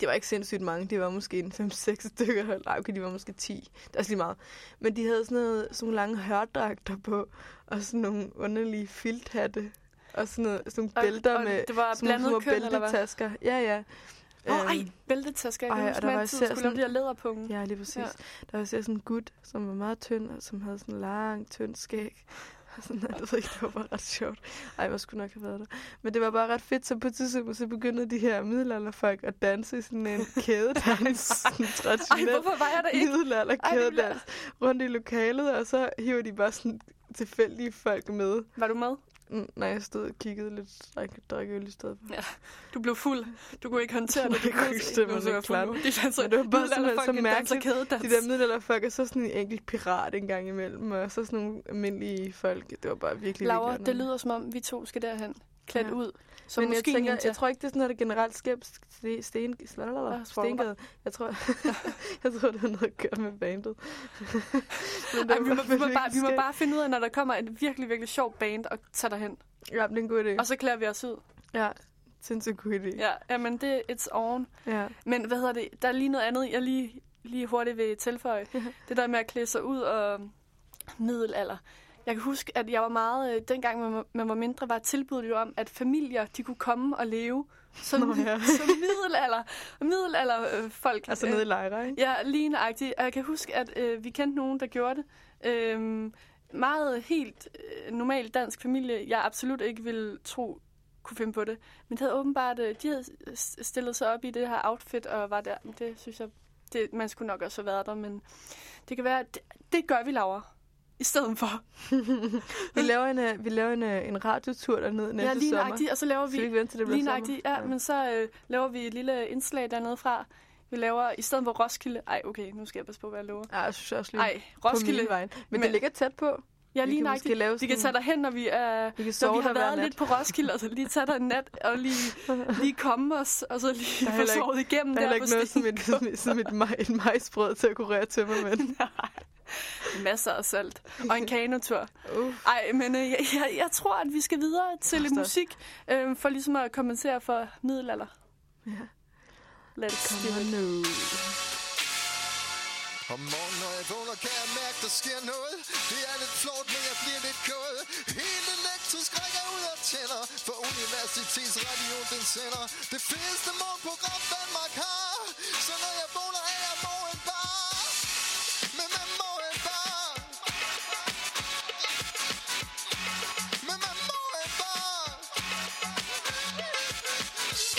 Speaker 2: Det var ikke sindssygt mange. Det var måske en 5-6 stykker. Nej, okay, de var måske 10. Det er også lige meget. Men de havde sådan, noget, sådan nogle lange hørdragter på, og sådan nogle underlige filthatte, og sådan, noget, sådan nogle
Speaker 1: Og-
Speaker 2: bælter
Speaker 1: og
Speaker 2: med
Speaker 1: det var
Speaker 2: sådan
Speaker 1: blandet
Speaker 2: små
Speaker 1: køn,
Speaker 2: bæltetasker. Ja, ja.
Speaker 1: Åh, oh, ej, bæltetasker. Jeg
Speaker 2: ej, og der var især
Speaker 1: skulle lave de
Speaker 2: sådan-
Speaker 1: her læderpunge.
Speaker 2: Ja, lige præcis.
Speaker 1: Ja.
Speaker 2: Der var også sådan en gut, som var meget tynd, og som havde sådan en lang, tynd skæg. Og sådan, jeg ved ikke, det var bare ret sjovt. Ej, jeg skulle nok have været der. Men det var bare ret fedt, så på et tidspunkt, så begyndte de her middelalderfolk at danse i sådan en kædedans. sådan
Speaker 1: Ej,
Speaker 2: traditionel
Speaker 1: hvorfor var jeg der ikke?
Speaker 2: middelalder
Speaker 1: Ej,
Speaker 2: kædedans rundt i lokalet, og så hiver de bare sådan tilfældige folk med.
Speaker 1: Var du med?
Speaker 2: Nej, jeg stod og kiggede lidt, drak, øl i stedet for.
Speaker 1: Du blev fuld. Du kunne ikke håndtere det.
Speaker 2: Jeg kunne ikke stemme mig
Speaker 1: var
Speaker 2: klart.
Speaker 1: De danser,
Speaker 2: det var bare simpelthen så mærkeligt. De der middelalderfolk er så sådan en enkelt pirat en gang imellem, og så sådan nogle almindelige folk. Det var bare virkelig,
Speaker 1: Laura,
Speaker 2: virkelig
Speaker 1: det lyder som om, vi to skal derhen. Klædt
Speaker 2: Ja.
Speaker 1: ud. Som
Speaker 2: Men jeg,
Speaker 1: måske
Speaker 2: tænker,
Speaker 1: ninja.
Speaker 2: jeg tror ikke, det er sådan, at det generelt sker sten, sten,
Speaker 1: Ja,
Speaker 2: sten, stengade. Jeg tror, jeg tror, det har noget at gøre med bandet. Men
Speaker 1: Ej, vi, må, vi, må bare, vi må bare finde ud af, når der kommer et virkelig, virkelig sjovt band, og tage derhen.
Speaker 2: Ja, det er en god idé.
Speaker 1: Og så klæder vi os ud.
Speaker 2: Ja, sindssygt god idé.
Speaker 1: Ja, jamen det it's on.
Speaker 2: ja.
Speaker 1: Men hvad hedder det? Der er lige noget andet, jeg lige, lige hurtigt vil tilføje. det der med at klæde sig ud og middelalder. Jeg kan huske, at jeg var meget, øh, dengang man man var mindre, var tilbuddet jo om, at familier, de kunne komme og leve som,
Speaker 2: Nå ja.
Speaker 1: som middelalder, middelalder øh, folk.
Speaker 2: Altså nede i lejre, ikke?
Speaker 1: Ja, lige nøjagtigt. Og jeg kan huske, at øh, vi kendte nogen, der gjorde det. Øhm, meget helt øh, normal dansk familie, jeg absolut ikke ville tro kunne finde på det. Men det havde åbenbart, øh, de havde s- stillet sig op i det her outfit og var der. Men Det synes jeg, det, man skulle nok også have været der, men det kan være, det, det gør vi, Laura. I stedet for.
Speaker 2: Vi laver en, øh, vi laver en, øh, en radiotur dernede næste
Speaker 1: ja, lige
Speaker 2: sommer.
Speaker 1: nøjagtigt. Og så laver
Speaker 2: Så vi
Speaker 1: vi,
Speaker 2: ikke vente til det
Speaker 1: lige nøjagtigt, ja, men så øh, laver vi et lille indslag dernede fra. Vi laver, i stedet for Roskilde, ej okay, nu skal jeg passe på, hvad jeg lover.
Speaker 2: Ja, jeg synes også lige
Speaker 1: Ej,
Speaker 2: på
Speaker 1: Roskilde,
Speaker 2: min vej. Men,
Speaker 1: Men-
Speaker 2: det ligger tæt på.
Speaker 1: Ja, lige nøjagtigt.
Speaker 2: måske lave
Speaker 1: Vi kan tage
Speaker 2: sådan-
Speaker 1: derhen, når vi er...
Speaker 2: Vi kan
Speaker 1: Når
Speaker 2: sove
Speaker 1: vi har været lidt på Roskilde, og så lige tage der en nat, og lige, lige komme os, og så lige
Speaker 2: Der er
Speaker 1: få sovet igennem
Speaker 2: Der er
Speaker 1: der på
Speaker 2: ikke noget som et, som et, som et, maj, et majsbrød til at kurere tømmermænd.
Speaker 1: Masser af salt. Og en kanotur.
Speaker 2: Uh.
Speaker 1: Ej, men øh, jeg, jeg, jeg tror, at vi skal videre til lidt musik, øh, for ligesom at kompensere for middelalder.
Speaker 2: Ja.
Speaker 1: Let's do
Speaker 2: Come
Speaker 1: it.
Speaker 2: on.
Speaker 4: Om morgenen, når jeg vågner, kan jeg mærke, der sker noget. Det er lidt flot, men jeg bliver lidt kået. Helt elektrisk rækker ud og tænder. For Universitetsradio, den sender det fedeste morgenprogram, Danmark har. Så når jeg vågner, er jeg morgen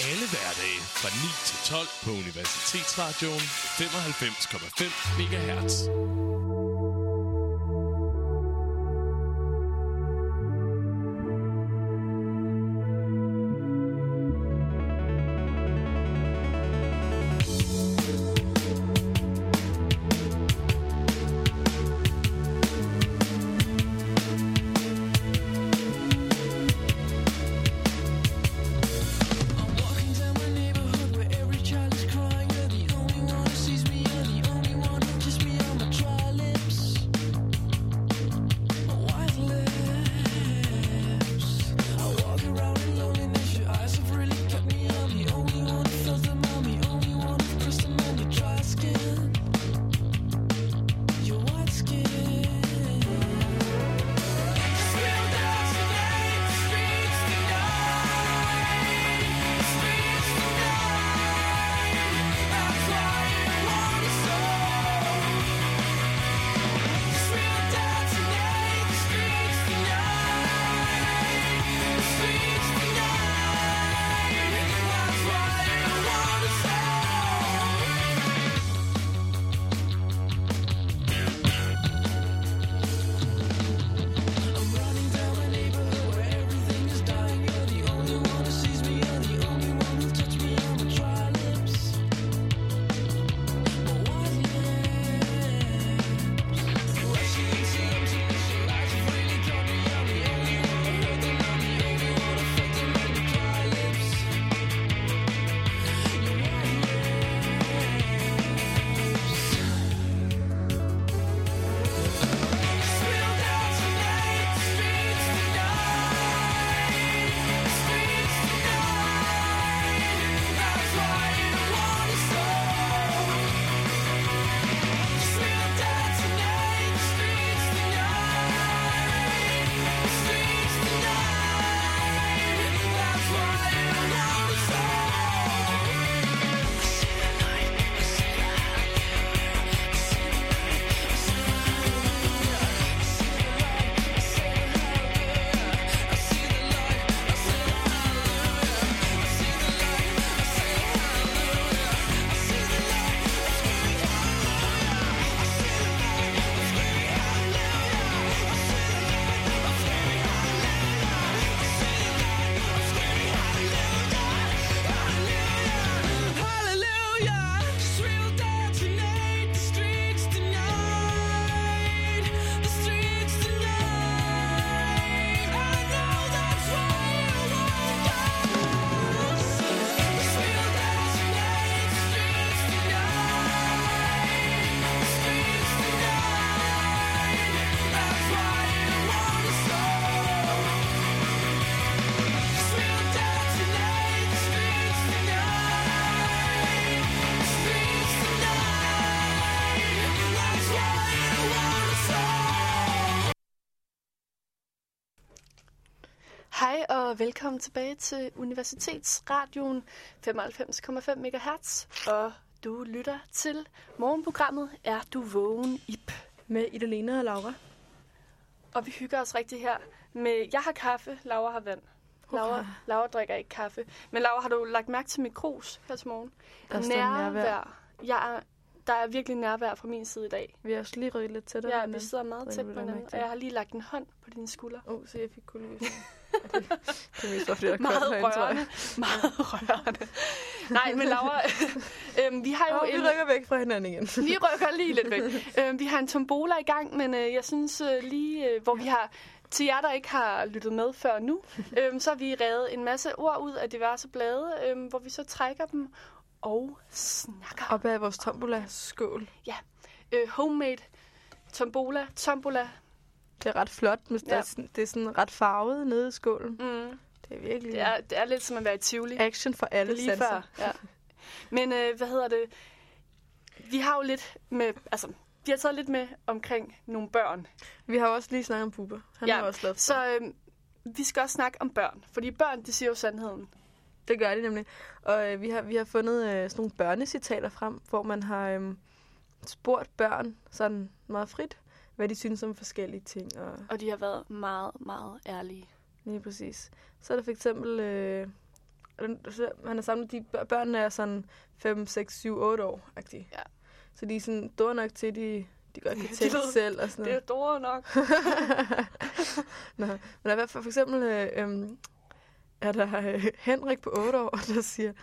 Speaker 5: Alle hverdage fra 9 til 12 på Universitetsradioen 95,5 MHz.
Speaker 1: Hej og velkommen tilbage til Universitetsradioen 95,5 MHz. Og du lytter til morgenprogrammet Er du vågen, Ip?
Speaker 2: Med Idalena og Laura.
Speaker 1: Og vi hygger os rigtig her med, jeg har kaffe, Laura har vand. Laura, Laura drikker ikke kaffe. Men Laura, har du lagt mærke til mit krus her til morgen?
Speaker 2: Der står nærvær.
Speaker 1: Jeg er, der er virkelig nærvær fra min side i dag.
Speaker 2: Vi har også lige rykket lidt tættere.
Speaker 1: Ja, vi sidder meget tæt på hinanden, og jeg har lige lagt en hånd på dine skuldre.
Speaker 2: Åh, oh, så jeg fik kun lys. det, er mest fordi er
Speaker 1: Meget
Speaker 2: jeg.
Speaker 1: rørende. Meget rørende. Nej, men Laura, øhm, vi har jo
Speaker 2: vi
Speaker 1: en...
Speaker 2: rykker væk fra hinanden igen.
Speaker 1: Vi rykker lige lidt væk. øhm, vi har en tombola i gang, men øh, jeg synes øh, lige, øh, hvor vi har... Til jer, der ikke har lyttet med før nu, øhm, så har vi revet en masse ord ud af diverse blade, øhm, hvor vi så trækker dem og snakker.
Speaker 2: Op ad vores tombola-skål.
Speaker 1: Øh, homemade tombola, tombola.
Speaker 2: Det er ret flot. Men ja.
Speaker 1: Ja.
Speaker 2: er sådan, det er sådan ret farvet nede i skålen.
Speaker 1: Mm,
Speaker 2: Det er virkelig
Speaker 1: det, er, det er lidt som at være i Tivoli.
Speaker 2: action for alle
Speaker 1: Det lige
Speaker 2: sanser.
Speaker 1: før. Ja. Men øh, hvad hedder det? Vi har jo lidt med, altså, vi har taget lidt med omkring nogle børn.
Speaker 2: Vi har også lige snakket om Bubber. Han
Speaker 1: Ja,
Speaker 2: har også lavet
Speaker 1: Så øh, vi skal også snakke om børn, fordi børn, de siger jo sandheden.
Speaker 2: Det gør de nemlig. Og øh, vi, har, vi har fundet øh, sådan nogle børnecitater frem, hvor man har øh, spurgt børn sådan meget frit, hvad de synes om forskellige ting. Og
Speaker 1: Og de har været meget, meget ærlige.
Speaker 2: lige præcis. Så er der for eksempel... Øh, man har samlet de bør- børnene er sådan 5, 6, 7, 8 år -agtige.
Speaker 1: Ja.
Speaker 2: Så de er sådan store nok til, de, de godt kan
Speaker 1: De
Speaker 2: tælle
Speaker 1: ved-
Speaker 2: selv og sådan
Speaker 1: Det er store nok.
Speaker 2: Nå, men der er fald for eksempel øh, øh, er der øh, Henrik på 8 år, der siger,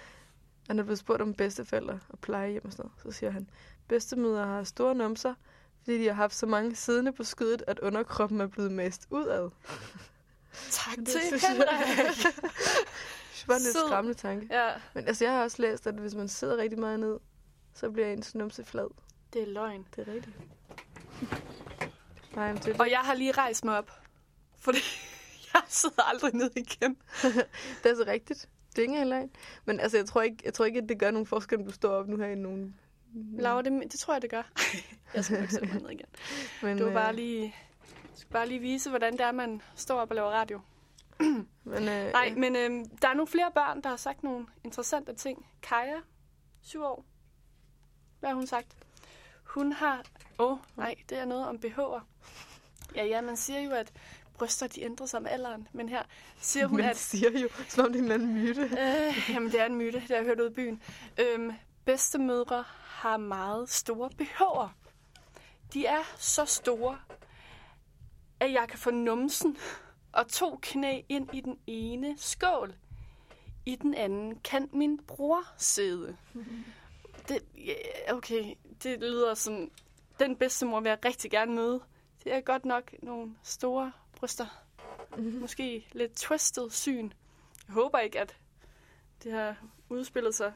Speaker 2: han er blevet spurgt om bedsteforældre og plejehjem og sådan noget. Så siger han, bedstemødre har store numser, fordi de har haft så mange siddende på skødet, at underkroppen er blevet mast udad.
Speaker 1: tak
Speaker 2: Det
Speaker 1: til
Speaker 2: synes jeg-
Speaker 1: Henrik.
Speaker 2: Det var en lidt skræmmende tanke.
Speaker 1: ja,
Speaker 2: Men altså, jeg har også læst, at hvis man sidder rigtig meget ned, så bliver ens numse flad.
Speaker 1: det er løgn.
Speaker 2: Det er rigtigt. Nej, men det er
Speaker 1: Og jeg har lige rejst mig op, fordi jeg sidder aldrig ned igen.
Speaker 2: Det er så rigtigt. Det er ikke engang. Men altså, jeg tror ikke, jeg tror ikke, at det gør nogen forskel, om du står op nu her i nogen...
Speaker 1: Laura, det, det tror jeg, det gør. jeg skal ikke sætte mig ned igen.
Speaker 2: Men,
Speaker 1: Du var
Speaker 2: øh,
Speaker 1: bare lige, jeg skal bare lige vise, hvordan det er, man står op og laver radio.
Speaker 2: Men, øh,
Speaker 1: Nej, men øh, der er nogle flere børn, der har sagt nogle interessante ting. Kaja, syv år. Hvad har hun sagt? Hun har... Åh, oh, nej, det er noget om BH'er. Ja, ja, man siger jo, at bryster, de ændrer sig med alderen. Men her siger hun,
Speaker 2: Men
Speaker 1: at...
Speaker 2: siger jo, som om det er en anden myte.
Speaker 1: Øh, jamen, det er en myte, det har jeg hørt ude i byen. Øhm, bedstemødre har meget store BH'er. De er så store, at jeg kan få numsen og to knæ ind i den ene skål. I den anden kan min bror sidde. Det, okay, det lyder som... Den bedstemor vil jeg rigtig gerne møde. Det er godt nok nogle store bryster. Måske lidt twisted syn. Jeg håber ikke, at det har udspillet sig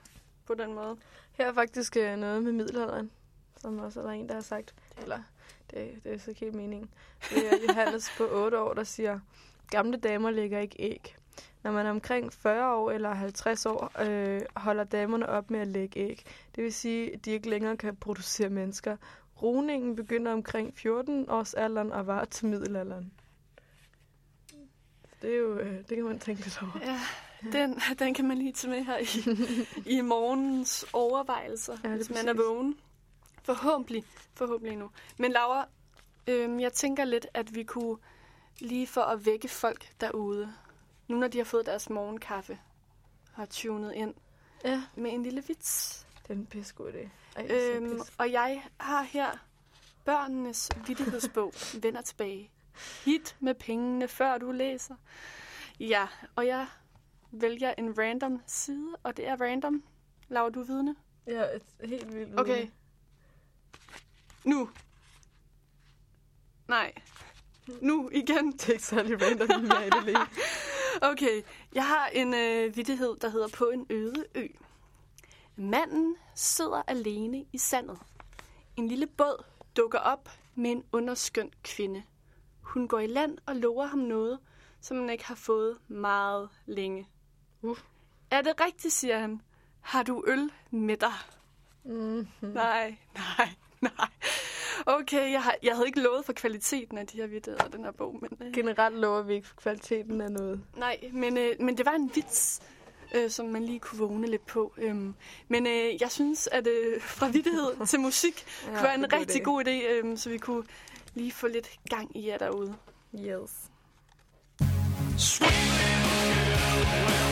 Speaker 1: på den måde.
Speaker 2: Her er faktisk øh, noget med middelalderen, som også er der en, der har sagt. Eller, det, det er så ikke helt meningen. Det er Johannes på 8 år, der siger, gamle damer lægger ikke æg. Når man er omkring 40 år eller 50 år, øh, holder damerne op med at lægge æg. Det vil sige, at de ikke længere kan producere mennesker. Roningen begynder omkring 14 års alderen og varer til middelalderen. Det er jo, øh, det kan man tænke lidt over.
Speaker 1: Ja, den, den kan man lige tage med her i, i morgens overvejelser,
Speaker 2: Ja,
Speaker 1: hvis man er vågen. Forhåbentlig, forhåbentlig nu. Men Laura, øhm, jeg tænker lidt, at vi kunne lige for at vække folk derude, nu når de har fået deres morgenkaffe, har tunet ind
Speaker 2: Ja,
Speaker 1: med en lille vits.
Speaker 2: det er en pisse god idé. Ej,
Speaker 1: Øhm, og jeg har her børnenes vittighedsbog, vender tilbage. Hit med pengene, før du læser. Ja, og jeg vælger en random side, og det er random. Laver du vidne?
Speaker 2: Ja, et helt vildt.
Speaker 1: Okay.
Speaker 2: vidne.
Speaker 1: Nu. Nej. Nu igen.
Speaker 2: Det er ikke særlig random lige.
Speaker 1: Okay, jeg har en øh, vittighed, der hedder På en øde ø. Manden sidder alene i sandet. En lille båd dukker op med en underskøn kvinde. Hun går i land og lover ham noget, som han ikke har fået meget længe.
Speaker 2: Uh.
Speaker 1: Er det rigtigt, siger han. Har du øl med dig?
Speaker 2: Mm.
Speaker 1: Nej, nej, nej. Okay, jeg, har, jeg havde ikke lovet for kvaliteten af de her vidtigheder, den her bog. Men, øh,
Speaker 2: Generelt lover vi ikke for kvaliteten af noget.
Speaker 1: nej, men, øh, men det var en vits, øh, som man lige kunne vågne lidt på. Øhm, men øh, jeg synes, at øh, fra vittighed til musik ja, kunne være en
Speaker 2: god
Speaker 1: rigtig
Speaker 2: idé.
Speaker 1: god idé, øh, så vi kunne lige få lidt gang i jer derude.
Speaker 2: Yes.
Speaker 3: But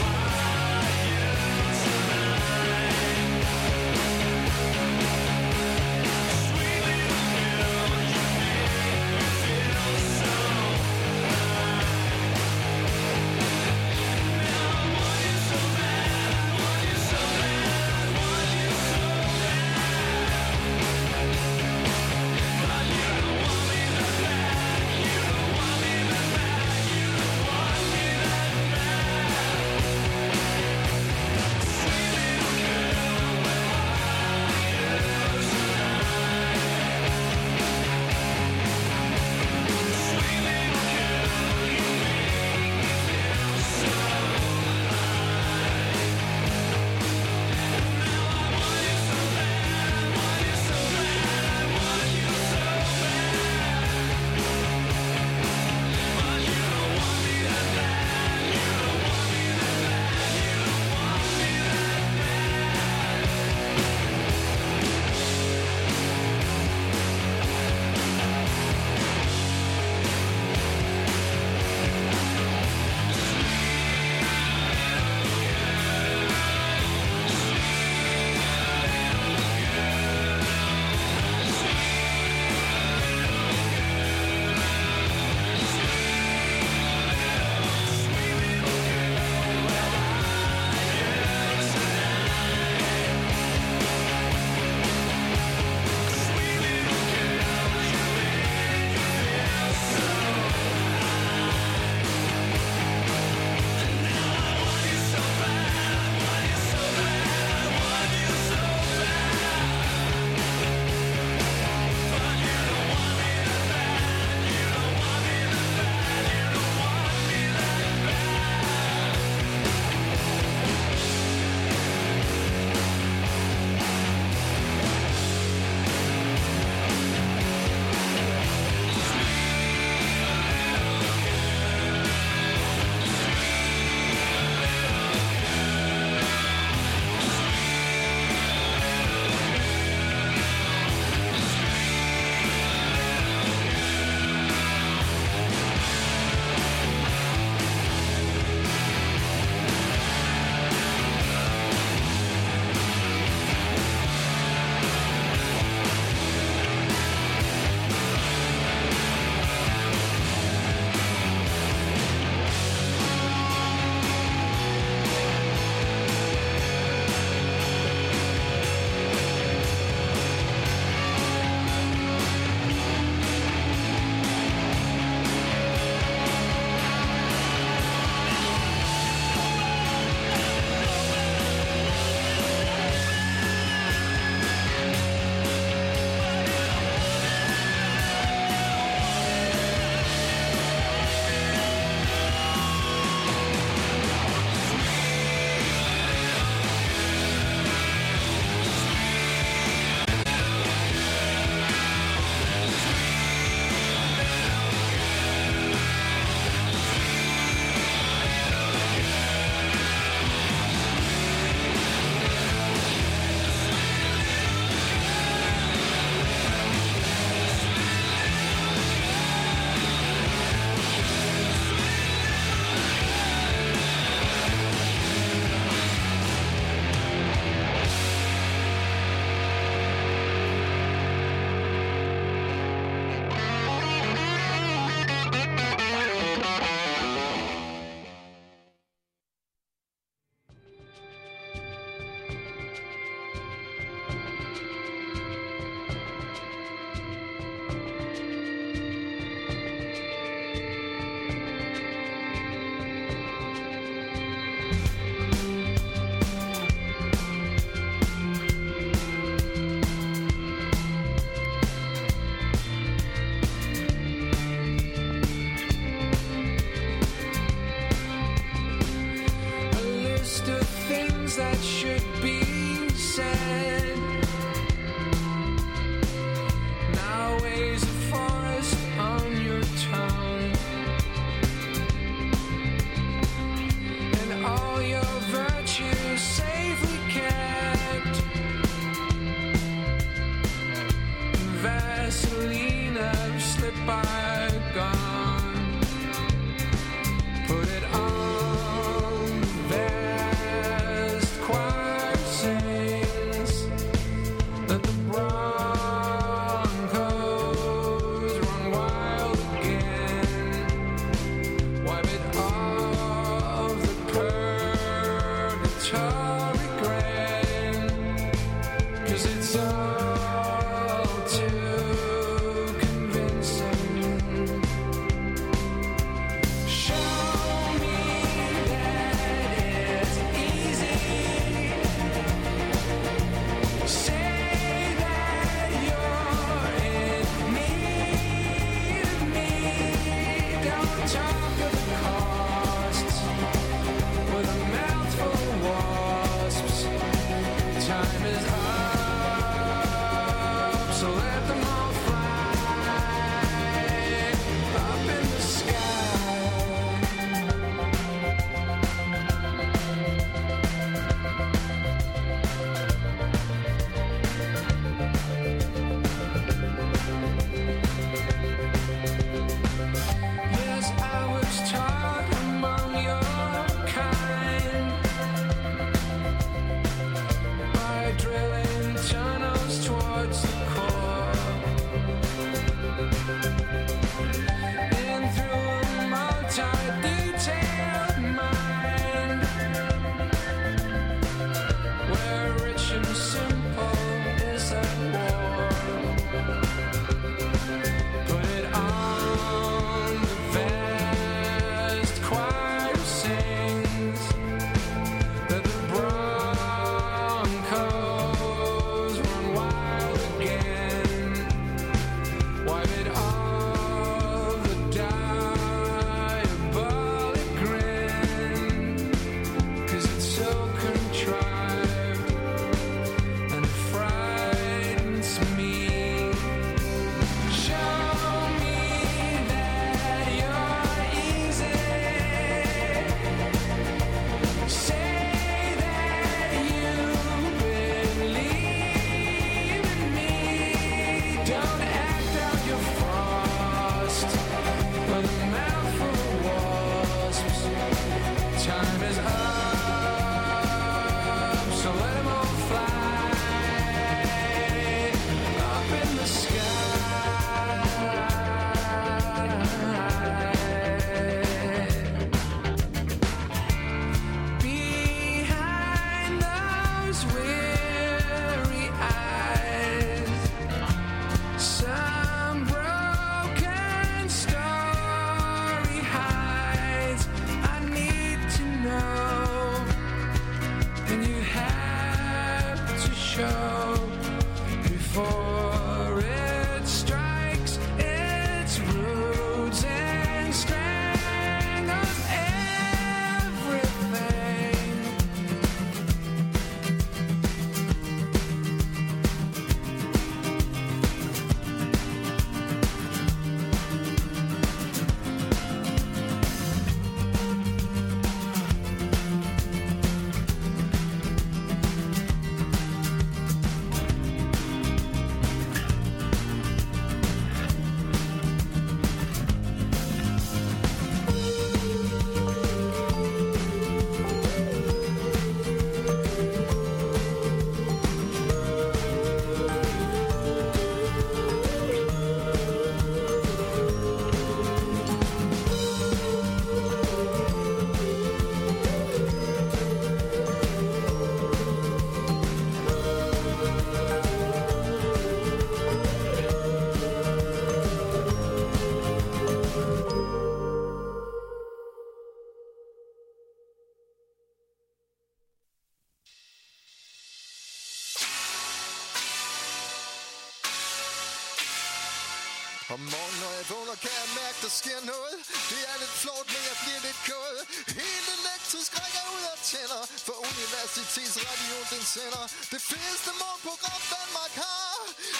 Speaker 4: den sender Det fedeste morgenprogram Danmark har.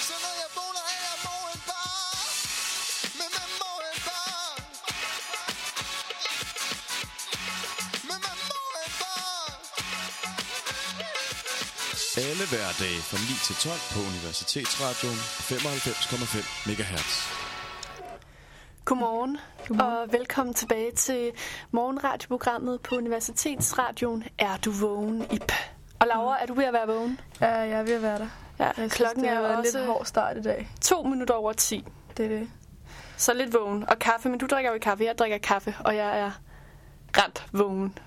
Speaker 4: Så når jeg vågner af, jeg må en bar Men man må en bar Men man må en bar
Speaker 5: Alle hverdage fra 9 til 12 på Universitetsradioen 95,5 MHz.
Speaker 1: Godmorgen, Godmorgen, og velkommen tilbage til morgenradioprogrammet på Universitetsradioen. Er du vågen, Ip? Laura, er du ved at være vågen?
Speaker 2: Ja, jeg er ved at være der.
Speaker 1: Ja,
Speaker 2: Jeg synes,
Speaker 1: klokken
Speaker 2: det
Speaker 1: er
Speaker 2: har været en lidt hård start i dag.
Speaker 1: to minutter over 10.
Speaker 2: Det er det.
Speaker 1: Så lidt vågen. Og kaffe, men du drikker jo ikke kaffe. Jeg drikker kaffe, og jeg er ret vågen.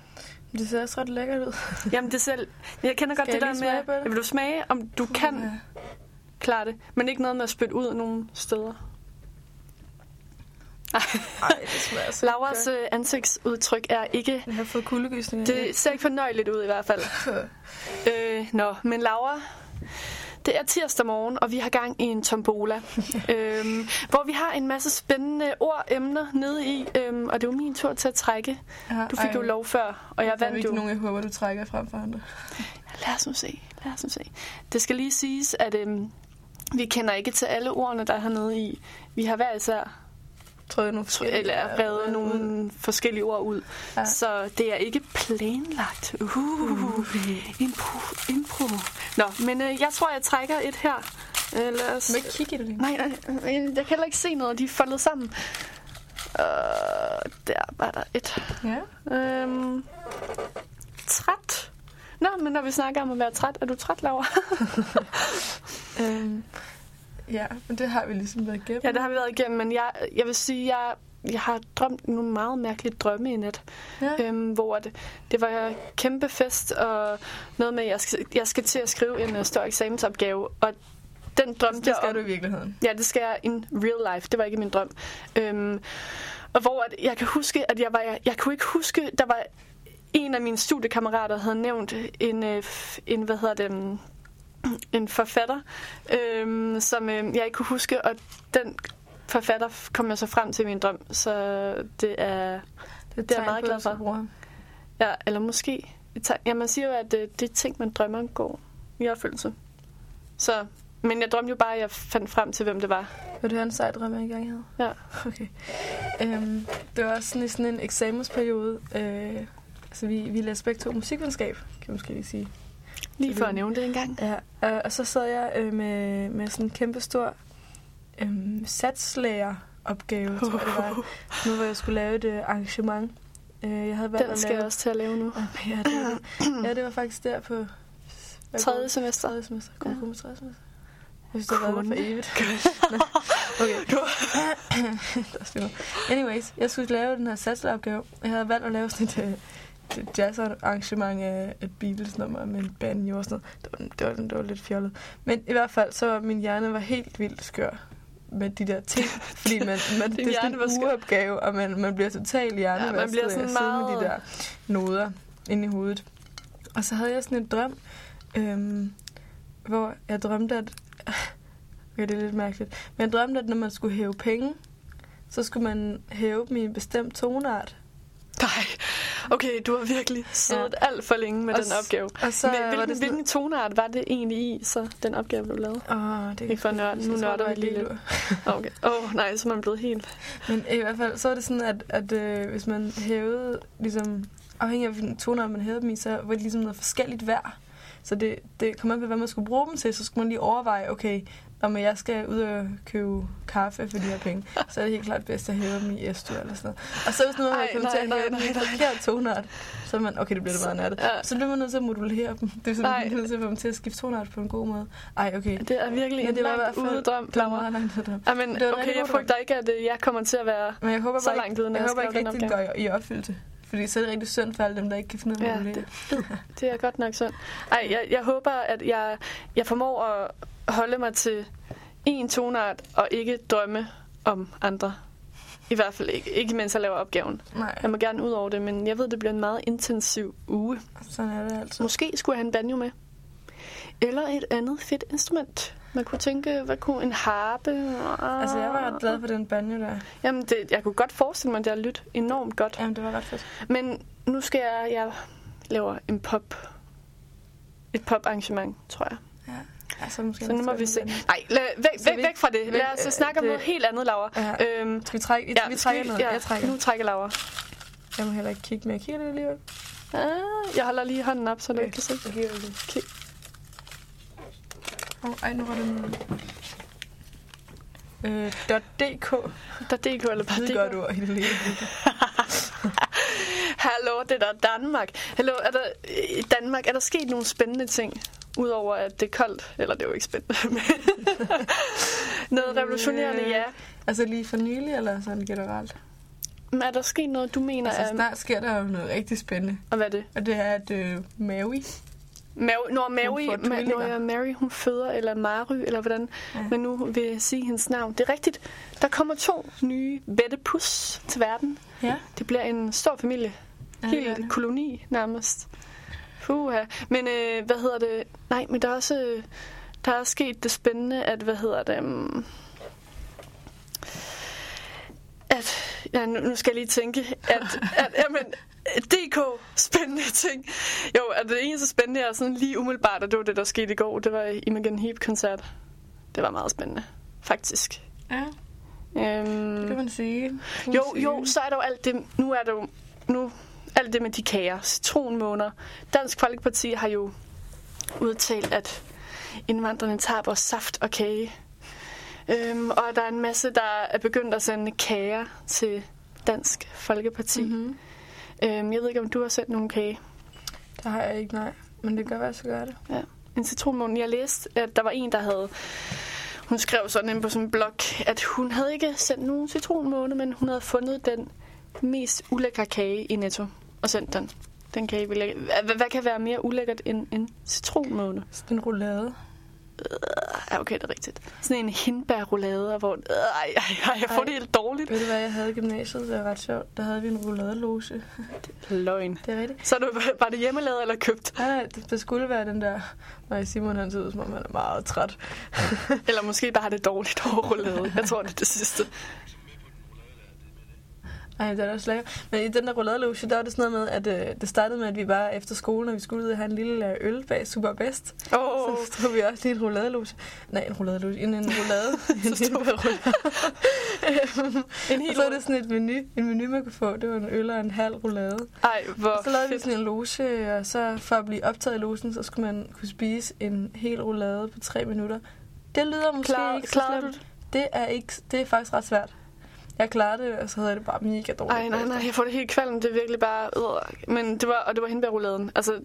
Speaker 2: Det ser også ret lækkert ud.
Speaker 1: Jamen det selv. Jeg kender godt
Speaker 2: Skal
Speaker 1: det der
Speaker 2: jeg
Speaker 1: med,
Speaker 2: det?
Speaker 1: at vil du smage, om du kan
Speaker 2: Ja.
Speaker 1: klare det, men ikke noget med at spytte ud nogle steder.
Speaker 2: Ej, det smager så
Speaker 1: Lauras øh, ansigtsudtryk er ikke...
Speaker 2: Jeg har fået kuldegysninger.
Speaker 1: Det ser ikke fornøjeligt ud i hvert fald. øh, nå, men Laura, det er tirsdag morgen, og vi har gang i en tombola, øhm, hvor vi har en masse spændende ord emner nede i, øhm, og det er jo min tur til at trække.
Speaker 2: Ja,
Speaker 1: Du fik jo lov før, og jeg
Speaker 2: Der er
Speaker 1: vandt
Speaker 2: ikke
Speaker 1: jo.
Speaker 2: nogen, jeg håber, du trækker frem for andre.
Speaker 1: Lad os nu se. Lad os nu se. Det skal lige siges, at øhm, vi kender ikke til alle ordene, der er hernede i. Vi har hver især
Speaker 2: Tror jeg, nogle forskellige.
Speaker 1: eller revet nogle forskellige ord ud. Ja. Så det er ikke planlagt. Uh, impro, impro. Nå, men øh, jeg tror, jeg trækker et her. Øh, lad os...
Speaker 2: Må ikke kigge i det?
Speaker 1: Nej, nej, øh, jeg kan heller ikke se noget. De er foldet sammen. Uh, der var der et.
Speaker 2: Ja.
Speaker 1: Øhm, træt. Nå, men når vi snakker om at være træt, er du træt, Laura?
Speaker 2: Øhm, ja, men det har vi ligesom været igennem.
Speaker 1: ja, det har vi været igennem, men jeg, jeg vil sige, jeg, jeg har drømt nogle meget mærkelige drømme i nat.
Speaker 2: Ja.
Speaker 1: øhm, hvor det, det var kæmpe fest, og noget med, at jeg skal, jeg skal til at skrive en uh, stor eksamensopgave, og den drømte
Speaker 2: det
Speaker 1: jeg
Speaker 2: skal
Speaker 1: om.
Speaker 2: du i virkeligheden.
Speaker 1: Ja, det skal jeg in real life. Det var ikke min drøm. Øhm, og hvor at jeg kan huske, at jeg var... Jeg, jeg kunne ikke huske, der var en af mine studiekammerater havde nævnt en, øh, en hvad hedder det, mm, en forfatter, øhm, som øh, jeg ikke kunne huske, og den forfatter kom jeg så frem til min drøm, så det er...
Speaker 2: Det
Speaker 1: er jeg meget glad for. Ja, eller måske... Ja, man siger jo, at det, det er ting, man drømmer om går i opfyldelse. Så, men jeg drømte jo bare, at jeg fandt frem til, hvem det var.
Speaker 2: Vil du have en sej drøm, jeg engang havde?
Speaker 1: Ja.
Speaker 2: Okay. Øhm, det var også sådan en eksamensperiode. Øh, altså, vi, vi læste begge to musikvidenskab, kan man måske lige sige.
Speaker 1: Lige for at nævne det engang.
Speaker 2: Ja, øh, og så sad jeg øh, med, med sådan en kæmpe stor øh, satslæreropgave, tror jeg det var. Nu hvor jeg skulle lave et øh, arrangement. Øh, jeg havde valgt
Speaker 1: Den
Speaker 2: at
Speaker 1: skal
Speaker 2: lave...
Speaker 1: jeg også til at lave nu.
Speaker 2: Ja, det var, ja, det var faktisk der på...
Speaker 1: Tredje semester.
Speaker 2: Tredje semester. Kun
Speaker 1: Ja.
Speaker 2: kun tredje semester. Jeg synes, det har været for evigt. Okay. Styr. Anyways, jeg skulle lave den her satsopgave. Jeg havde valgt at lave sådan et, øh, et jazzarrangement af et Beatles-nummer med en banjo og sådan noget. Det var, det, var, det var lidt fjollet. Men i hvert fald, så var min hjerne var helt vildt skør med de der ting. Fordi man, man, det er sådan
Speaker 1: var
Speaker 2: en
Speaker 1: skør.
Speaker 2: ugeopgave, og man, man bliver totalt hjernevasket
Speaker 1: Ja, man bliver sådan
Speaker 2: sidde med
Speaker 1: meget-
Speaker 2: de der noder inde i hovedet. Og så havde jeg sådan en drøm, øhm, hvor jeg drømte, at... Okay, det er lidt mærkeligt. Men jeg drømte, at når man skulle hæve penge, så skulle man hæve dem i en bestemt toneart.
Speaker 1: Nej, okay, du har virkelig siddet ja. alt for længe med
Speaker 2: Og
Speaker 1: den opgave.
Speaker 2: Og så
Speaker 1: Men
Speaker 2: var
Speaker 1: hvilken,
Speaker 2: det sådan...
Speaker 1: hvilken toneart var det egentlig i, så den opgave blev lavet?
Speaker 2: Åh, det
Speaker 1: Ikke for at nørde. Nu nørder vi lige lidt. Okay. Åh, oh, nej, så er man blevet helt...
Speaker 2: Men i hvert fald, så var det sådan, at, at øh, hvis man hævede, ligesom, afhængig af hvilken toneart man hævede dem i, så var det ligesom noget forskelligt værd. Så det, det kom an på, hvad man skulle bruge dem til, så skulle man lige overveje, okay, når jeg skal ud og købe kaffe for de her penge, så er det helt klart bedst at hæve dem i S-styr eller sådan noget. Og så hvis nu man
Speaker 1: Ej,
Speaker 2: kommer til at hæve dem i forkert toneart, så er man, okay, det bliver det meget nærtet.
Speaker 1: Ja.
Speaker 2: Så bliver man nødt til at modulere dem. Det er sådan, man nødt til at få dem til at skifte toneart på en god måde. Ej, okay.
Speaker 1: Det er virkelig
Speaker 2: Men
Speaker 1: en
Speaker 2: det var
Speaker 1: langt ude drøm,
Speaker 2: det var meget langt ude drøm.
Speaker 1: Ja, men
Speaker 2: Det
Speaker 1: okay,
Speaker 2: rigtig
Speaker 1: jeg frygter ikke, at øh, jeg kommer til at være...
Speaker 2: Men jeg håber
Speaker 1: Så
Speaker 2: bare
Speaker 1: langt ude, når
Speaker 2: jeg,
Speaker 1: jeg
Speaker 2: håber ikke rigtig, det går i opfyldelse. Fordi så er det rigtig synd for alle dem, der ikke kan finde ud af
Speaker 1: Ja,
Speaker 2: at modulere.
Speaker 1: Det er godt nok synd. Ej, jeg, jeg håber, at jeg, jeg formår at holde mig til én toneart, og ikke drømme om andre. I hvert fald ikke, ikke mens jeg laver opgaven.
Speaker 2: Nej,
Speaker 1: Jeg må gerne ud over det, men jeg ved, det bliver en meget intensiv uge.
Speaker 2: sådan er det altså.
Speaker 1: Måske skulle jeg have en banjo med. Eller et andet fedt instrument. Man kunne tænke, hvad kunne en harpe?
Speaker 2: Altså, jeg var ret glad for den banjo der.
Speaker 1: Jamen, det, jeg kunne godt forestille mig, at det har lyttet enormt godt.
Speaker 2: Jamen, det var ret fedt.
Speaker 1: Men nu skal jeg, jeg laver en pop. Et pop-arrangement, tror jeg.
Speaker 2: Altså, måske
Speaker 1: Så nu må vi se.
Speaker 2: den.
Speaker 1: Nej, væk,
Speaker 2: Så
Speaker 1: væk, væk fra det. Lad os
Speaker 2: øh,
Speaker 1: snakke om
Speaker 2: det-
Speaker 1: noget helt andet, Laura.
Speaker 2: Ja.
Speaker 1: Øhm,
Speaker 2: Skal vi trække?
Speaker 1: ja,
Speaker 2: vi trækker noget.
Speaker 1: Ja,
Speaker 2: Jeg trækker.
Speaker 1: Nu trækker Laura.
Speaker 2: Jeg må heller ikke kigge, men jeg kigger lidt alligevel.
Speaker 1: Ah, jeg holder lige hånden op, så du
Speaker 2: Okay.
Speaker 1: kan se.
Speaker 2: Lidt.
Speaker 1: Kig.
Speaker 2: Oh, ej, nu var det noget. Øh, .dk.
Speaker 1: Der DK eller bare
Speaker 2: Det
Speaker 1: DK?
Speaker 2: gør du, Helene.
Speaker 1: Hallo, det er der Danmark. Hallo, er der, i Danmark, er der sket nogle spændende ting? Udover at det er koldt. Eller det er jo ikke spændende. noget revolutionerende,
Speaker 2: Øh,
Speaker 1: ja.
Speaker 2: Altså lige for nylig, eller sådan generelt?
Speaker 1: Men er der sket noget, du mener
Speaker 2: Altså
Speaker 1: er...
Speaker 2: snart sker der jo noget rigtig spændende.
Speaker 1: Og hvad er det?
Speaker 2: Og det er, at øh, Maui,
Speaker 1: Mary, når Mary, Ma- når jeg Mary, hun føder, eller Mary, eller hvordan ja. man nu vil sige hendes navn. Det er rigtigt. Der kommer to nye vettepus til verden.
Speaker 2: Ja.
Speaker 1: Det bliver en stor familie.
Speaker 2: Ja,
Speaker 1: Helt koloni nærmest. Puha. Men øh, hvad hedder det? Nej, men der er også... øh, Der er også sket det spændende, at hvad hedder det... Um, at, ja, nu, nu skal jeg lige tænke, at, at jamen, DK, spændende ting. Jo, at det eneste spændende er sådan lige umiddelbart, og det var det, der skete i går, det var Imogen Heap-koncert. Det var meget spændende, faktisk.
Speaker 2: Ja,
Speaker 1: Øhm,
Speaker 2: det kan man sige. Kan man
Speaker 1: jo,
Speaker 2: sige.
Speaker 1: jo, så er der jo alt det, nu er der jo, nu, alt det med de kager, citronmåner. Dansk Folkeparti har jo udtalt, at indvandrerne tager vores saft og kage. Øhm, og der er en masse, der er begyndt at sende kager til Dansk Folkeparti. Mm-hmm. Øhm, jeg ved ikke, om du har sendt nogle kage.
Speaker 2: Det har jeg ikke, nej. Men det kan være, så gør det.
Speaker 1: Ja. En citronmåne. Jeg læste, at der var en, der havde... Hun skrev sådan inde på sådan en blog, at hun havde ikke sendt nogen citronmåne, men hun havde fundet den mest ulækre kage i Netto og sendt den. Den kage ville jeg... Hvad, hvad kan være mere ulækkert end en citronmåne?
Speaker 2: Sådan en roulade.
Speaker 1: Ja, okay, det er rigtigt. Sådan en hindbærroulade, hvor... Ej, ej, ej, jeg får
Speaker 2: Ej.
Speaker 1: det helt dårligt.
Speaker 2: Ved du hvad, jeg havde i gymnasiet? Det var ret sjovt. Der havde vi en rouladeloge.
Speaker 1: Løgn.
Speaker 2: Det er rigtigt.
Speaker 1: Så det, var det hjemmelavet eller købt?
Speaker 2: Nej, nej, det, det skulle være den der... Nej, Simon han ser ud, som om han er meget træt.
Speaker 1: Eller måske bare har det dårligt over roulade. Jeg tror, det er det sidste.
Speaker 2: Ej, det er også lækker. Men i den der rouladeloge, der var det sådan noget med, at øh, det startede med, at vi var efter skolen, og vi skulle ud og have en lille øh, øl bag Super Best.
Speaker 1: Åh, oh,
Speaker 2: Så stod vi også lige en rouladeloge. Nej, en rouladeloge. En, en roulade. en lille roulade.
Speaker 1: en
Speaker 2: Og
Speaker 1: helt
Speaker 2: så var det sådan et menu, en menu, man kunne få. Det var en øl og en halv roulade.
Speaker 1: Ej, hvor
Speaker 2: Og så lavede vi
Speaker 1: fedt.
Speaker 2: sådan en loge, og så for at blive optaget i logen, så skulle man kunne spise en hel roulade på tre minutter. Det lyder måske
Speaker 1: Klar,
Speaker 2: ikke så slemt. Det er, ikke, det er faktisk ret svært. Jeg klarede det, og så havde jeg det bare mega dårligt.
Speaker 1: Ej, nej, nej, jeg får det helt kvalm. Det er virkelig bare... Øh. Men det var, og det var hindbærrouladen. Altså,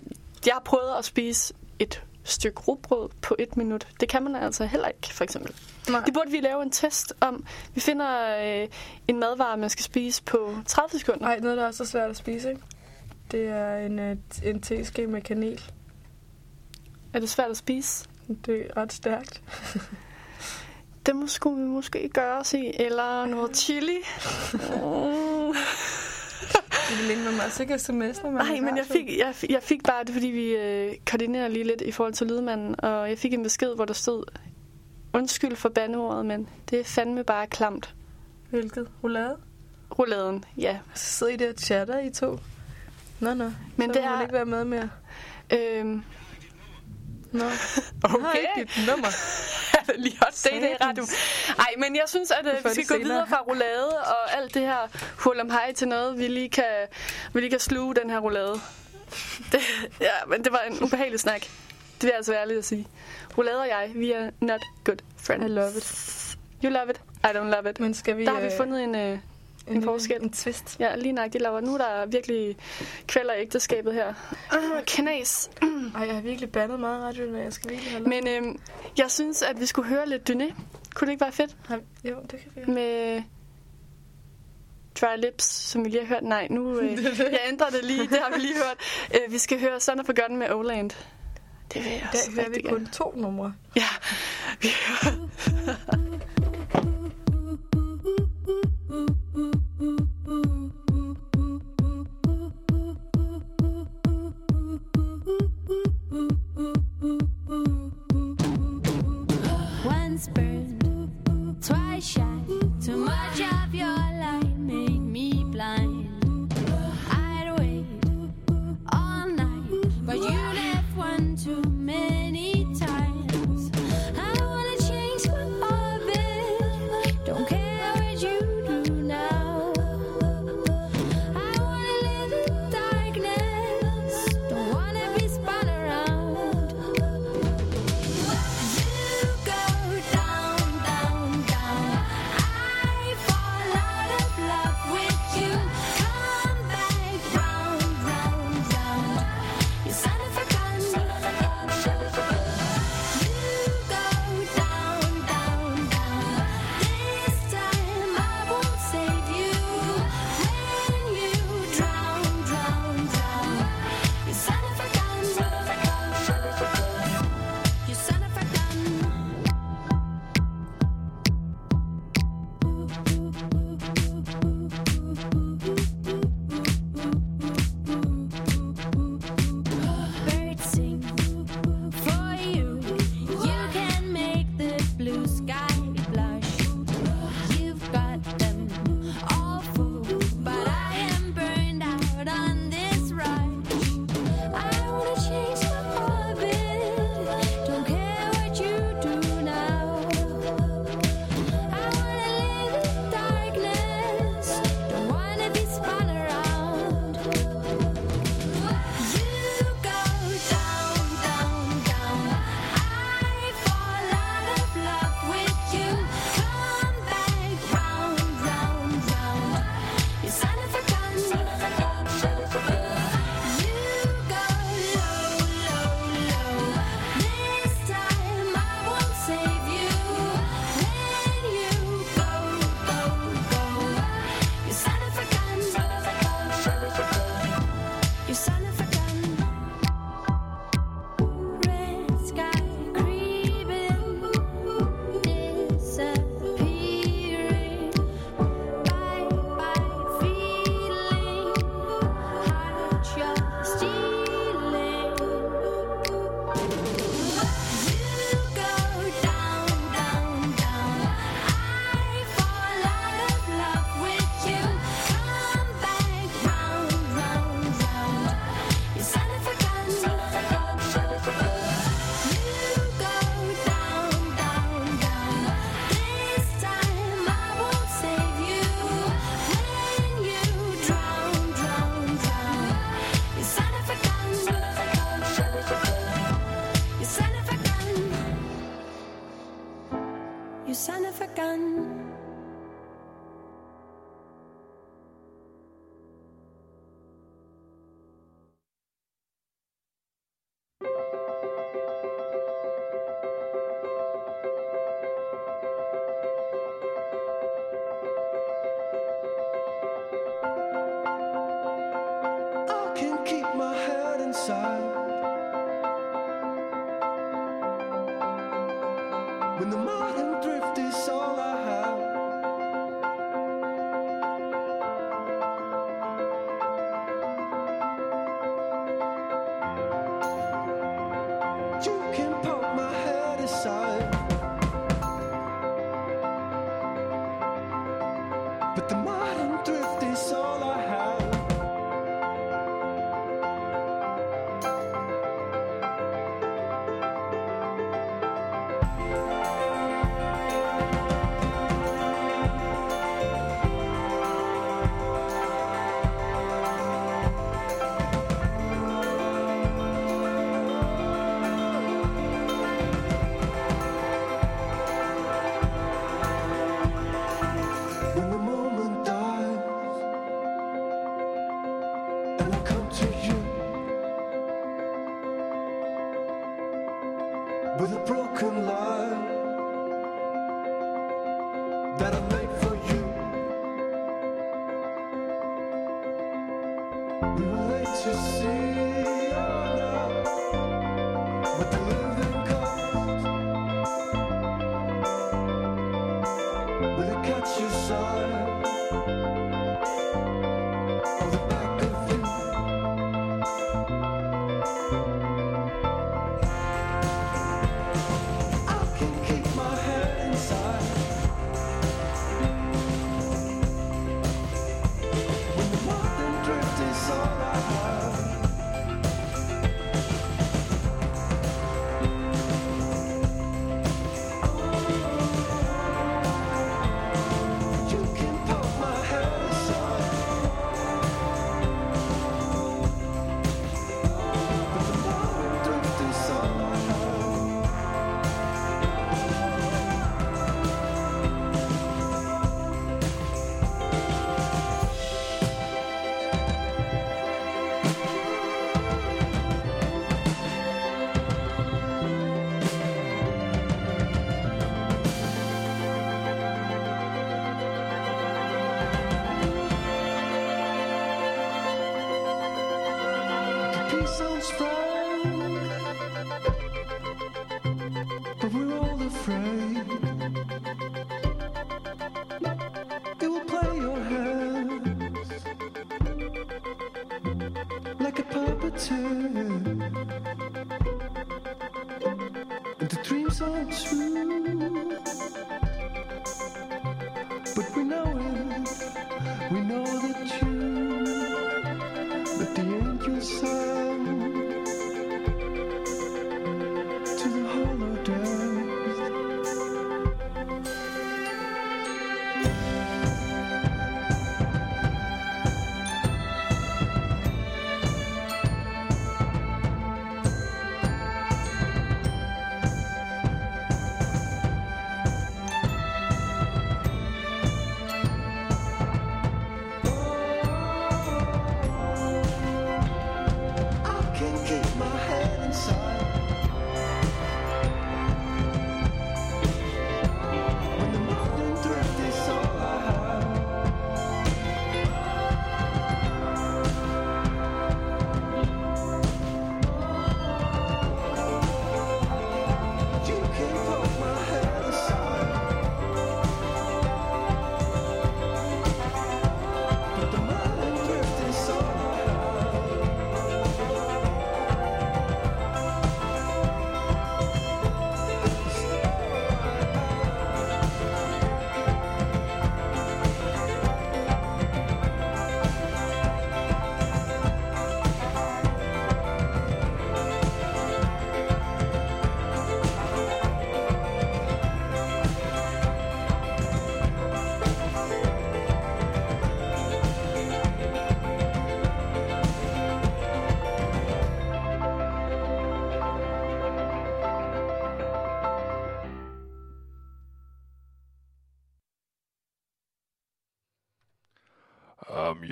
Speaker 1: jeg har prøvet at spise et stykke rugbrød på et minut. Det kan man altså heller ikke, for eksempel.
Speaker 2: Nej.
Speaker 1: Det burde vi lave en test om. Vi finder øh, en madvare, man skal spise på 30 sekunder.
Speaker 2: Nej, noget, der er svært at spise, ikke? Det er en, øh, en teske med kanel.
Speaker 1: Er det svært at spise?
Speaker 2: Det er ret stærkt.
Speaker 1: Det må, skulle vi måske gøre os i. Eller noget chili. Mm.
Speaker 2: Det ikke være meget sikkert sms, når man
Speaker 1: Nej, men jeg fik, jeg, jeg fik bare det, fordi vi øh, koordinerer lige lidt i forhold til lydmanden, og jeg fik en besked, hvor der stod, undskyld for bandeordet, men det er fandme bare klamt.
Speaker 2: Hvilket? Roulade?
Speaker 1: Rouladen, ja.
Speaker 2: Så sidder I der og chatter, I to. Nå, nå.
Speaker 1: Men
Speaker 2: så
Speaker 1: det
Speaker 2: må
Speaker 1: er-
Speaker 2: ikke være med mere.
Speaker 1: Øhm,
Speaker 2: Nå.
Speaker 1: okay.
Speaker 2: Dit nummer.
Speaker 1: lige hot day, det er radio. Ej, men jeg synes, at
Speaker 2: Vi
Speaker 1: øh, vi skal gå
Speaker 2: senere.
Speaker 1: videre fra roulade og alt det her hul om hej til noget, vi lige kan, vi lige kan sluge den her roulade. Det, ja, men det var en ubehagelig snak. Det vil jeg altså være ærlig at sige. Roulade og jeg, vi er not good friends.
Speaker 2: I love it.
Speaker 1: You love it, I don't love it.
Speaker 2: Men skal vi...
Speaker 1: Der har vi fundet en, øh, en forskel.
Speaker 2: En twist.
Speaker 1: Ja, lige de laver. Nu er der virkelig kvælder i ægteskabet her. Uh, knas.
Speaker 2: Ej, jeg har virkelig bandet meget radioen, jeg skal virkelig have
Speaker 1: Men øh, jeg synes, at vi skulle høre lidt Dyné. Kunne det ikke være fedt?
Speaker 2: Har- Jo, det kan vi gøre.
Speaker 1: med Dry Lips, som vi lige har hørt. Nej, nu øh, jeg ændrer det lige. Det har vi lige hørt. Øh, vi skal høre of a Gun med Oland. Det vil jeg også
Speaker 2: Der hører vi kun
Speaker 1: gerne.
Speaker 2: to numre.
Speaker 1: Ja,
Speaker 6: Once burned, twice shy. Too much of your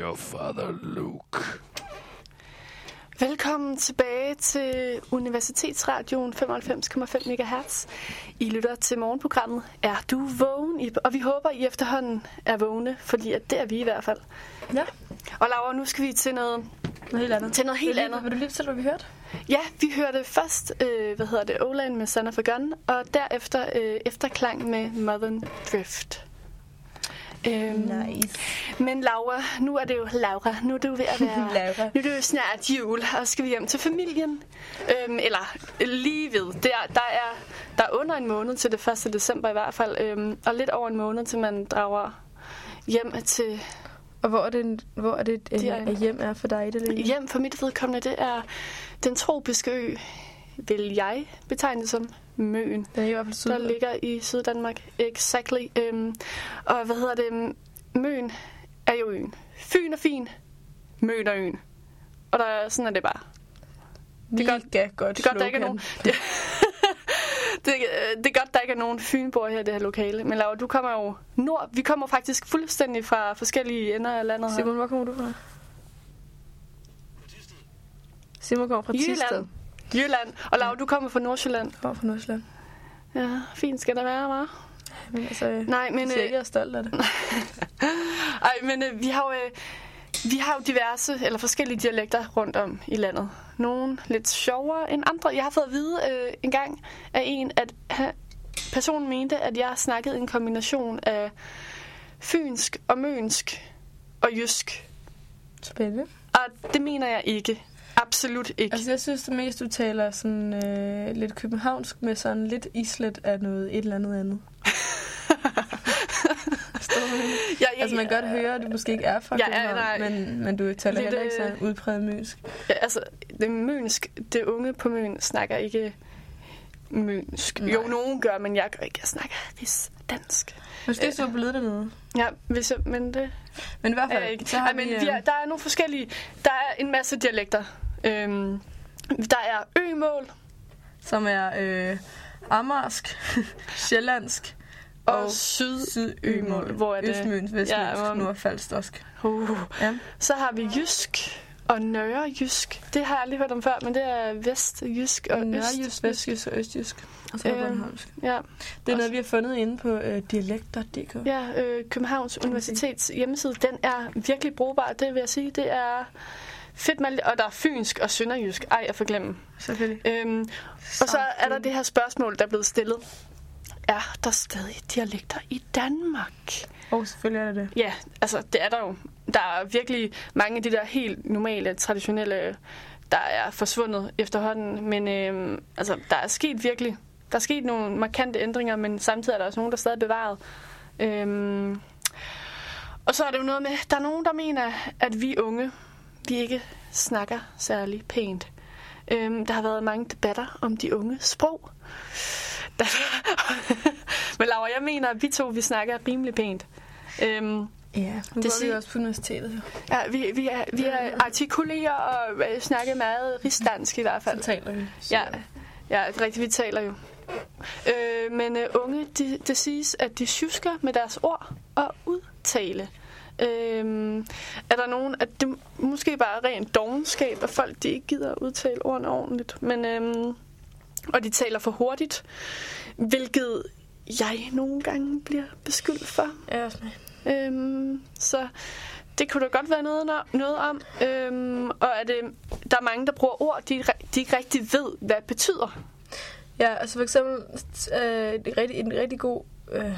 Speaker 7: your
Speaker 5: father, Luke.
Speaker 1: Velkommen tilbage til Universitetsradioen 95,5 MHz. I lytter til morgenprogrammet Er du vågen? Og vi håber, I efterhånden er vågne, fordi at det er vi i hvert fald.
Speaker 2: Ja.
Speaker 1: Og Laura, nu skal vi til noget
Speaker 2: Noget helt andet.
Speaker 1: til noget helt
Speaker 2: vil
Speaker 1: andet.
Speaker 2: Vil du lige fortælle, hvad vi hørte?
Speaker 1: Ja, vi hørte først, øh, hvad hedder det, Olan med Son of a Gun, og derefter øh, efterklang med Modern Drift. Øhm,
Speaker 2: Nice.
Speaker 1: Men Laura, nu er det jo Laura, nu er det jo ved at være,
Speaker 2: Laura.
Speaker 1: nu er det jo snart jul, og skal vi hjem til familien. Øhm, eller lige ved, der, der, er, der er under en måned til det 1. december i hvert fald, øhm, og lidt over en måned til man drager hjem til
Speaker 2: Og hvor er det, hvor er det
Speaker 1: Det er-
Speaker 2: hjem er for dig, det
Speaker 1: hjem for mit vedkommende. Det er den tropiske ø, vil jeg betegne det som Møen.
Speaker 2: Den er i hvert fald syd.
Speaker 1: der ligger i Syddanmark. Exactly. Øhm, og hvad hedder det? Møn er jo øen. Fyn er fin. Møn er øen. Og der, sådan er det bare.
Speaker 2: det er godt, ja, godt
Speaker 1: Det er godt, der ikke er nogen... Det, det, øh, det er godt, der ikke er nogen fynboer her i det her lokale. Men Laura, du kommer jo nord. Vi kommer faktisk fuldstændig fra forskellige ender af landet her.
Speaker 2: Simon, hvor kommer du fra? Simon kommer fra Tisted.
Speaker 1: Jylland. Og Laura, du kommer fra Nordsjælland.
Speaker 2: Kommer fra Nordsjælland.
Speaker 1: Ja, fint skal der være, hva'?
Speaker 2: Men altså,
Speaker 1: Nej, men...
Speaker 2: jeg jeg er stolt af det.
Speaker 1: Ej, men øh, vi har jo... Øh, vi har jo diverse eller forskellige dialekter rundt om i landet. Nogle lidt sjovere end andre. Jeg har fået at vide øh, en gang af en, at ha, personen mente, at jeg snakkede en kombination af fynsk og mønsk og jysk.
Speaker 2: Spændende.
Speaker 1: Og det mener jeg ikke. Absolut ikke.
Speaker 2: Altså, jeg synes det mest, du taler sådan øh, lidt københavnsk med sådan lidt islet af noget et eller andet andet. Mener?
Speaker 1: jeg,
Speaker 2: Altså, man kan godt høre, at du måske ikke er fra
Speaker 1: Ja, ja,
Speaker 2: København,
Speaker 1: nej.
Speaker 2: men, men du taler
Speaker 1: Lidt,
Speaker 2: heller ikke
Speaker 1: øh,
Speaker 2: sådan udpræget mønsk.
Speaker 1: Ja, altså, det mønsk, det unge på Møn snakker ikke mønsk.
Speaker 2: Nej.
Speaker 1: Jo, nogen gør, men jeg gør ikke. Jeg snakker rigsdansk.
Speaker 2: Måske så blevet dernede.
Speaker 1: Ja, hvis jeg, men det
Speaker 2: Men i hvert
Speaker 1: er
Speaker 2: fald,
Speaker 1: ikke.
Speaker 2: så har
Speaker 1: Ej, men
Speaker 2: vi...
Speaker 1: vi
Speaker 2: øh,
Speaker 1: er, der er nogle forskellige... Der er en masse dialekter. Øhm, der er ømål
Speaker 2: som er øh, amarsk, sjællandsk
Speaker 1: og,
Speaker 2: og
Speaker 1: syd.
Speaker 2: sydømål,
Speaker 1: hvor er det?
Speaker 2: Østmøns, Vestmønsk,
Speaker 1: Ja, hvor-
Speaker 2: Nordfalstersk.
Speaker 1: Uh.
Speaker 2: Ja.
Speaker 1: Så har vi jysk og nørrejysk. Det har jeg aldrig hørt om før, men det er vestjysk og
Speaker 2: Nørrejysk,
Speaker 1: østjysk.
Speaker 2: vestjysk og østjysk. Og så Bornholmsk.
Speaker 1: Ja,
Speaker 2: Det er noget, vi har fundet inde på øh, dialekter.dk.
Speaker 1: ja øh, Københavns Universitets hjemmeside, den er virkelig brugbar, det vil jeg sige. Det er fedt med, og der er fynsk og sønderjysk. Ej, jeg får glemme.
Speaker 2: Selvfølgelig.
Speaker 1: Øhm, og så er der det her spørgsmål, der er blevet stillet. Er der stadig dialekter i Danmark?
Speaker 2: Og selvfølgelig er det det.
Speaker 1: Ja, altså det er der jo. Der er virkelig mange af de der helt normale, traditionelle, der er forsvundet efterhånden. Men øhm, altså, der er sket virkelig, der er sket nogle markante ændringer, men samtidig er der også nogen, der er stadig bevaret. Øhm, og så er det jo noget med, der er nogen, der mener, at vi unge, vi ikke snakker særlig pænt. Øhm, der har været mange debatter om de unge sprog. Der... Men Laura, jeg mener, at vi to, vi snakker rimelig pænt. Øhm,
Speaker 2: Ja,
Speaker 1: Det
Speaker 2: går vi også på universitetet.
Speaker 1: ja, vi, vi, er, vi er artikulerer og øh, snakker meget rigsdansk i hvert
Speaker 2: Så
Speaker 1: fald.
Speaker 2: taler vi.
Speaker 1: Ja, ja det er rigtigt, vi taler jo. Øh, men øh, unge, de, det siges, at de sjusker med deres ord og udtale. Øh, er der nogen, at det måske bare er rent dogenskab, at folk de ikke gider at udtale ordene ordentligt, men, øh, og de taler for hurtigt, hvilket jeg nogle gange bliver beskyldt for.
Speaker 2: Ja, også mig.
Speaker 1: Øhm, så det kunne da godt være noget, noget om. Øhm, og at øh, der er mange, der bruger ord, de, de ikke rigtig ved, hvad det betyder.
Speaker 2: Ja, altså for eksempel øh, et, rigtig, en rigtig god, øh,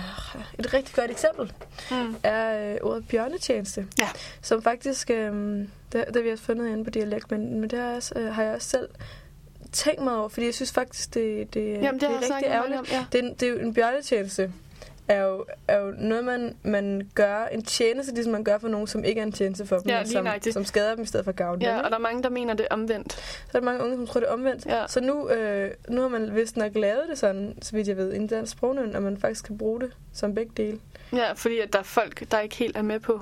Speaker 2: et rigtig godt eksempel
Speaker 1: Mm.
Speaker 2: er øh, ordet bjørnetjeneste.
Speaker 1: Ja.
Speaker 2: Som faktisk, øh, det, det vi har fundet inde på dialekt, men, men det har jeg, også, øh, har jeg også selv tænkt mig over, fordi jeg synes faktisk, det, det,
Speaker 1: Jamen, det,
Speaker 2: det
Speaker 1: har
Speaker 2: er rigtig ærgerligt.
Speaker 1: om. Ja.
Speaker 2: Det, det er jo en bjørnetjeneste er jo, er jo noget, man, man gør, en tjeneste, ligesom man gør for nogen, som ikke er en tjeneste for dem,
Speaker 1: Ja,
Speaker 2: som,
Speaker 1: nøjagtigt.
Speaker 2: som skader dem i stedet for dem.
Speaker 1: ja, og der er mange, der mener det omvendt.
Speaker 2: Så er der mange unge, som tror, det er omvendt.
Speaker 1: Ja.
Speaker 2: Så nu, øh, nu har man vist nok lavet det sådan, så vidt jeg ved, i en dansk sprognævn, at man faktisk kan bruge det som begge dele.
Speaker 1: Ja, fordi at der er folk, der ikke helt er med på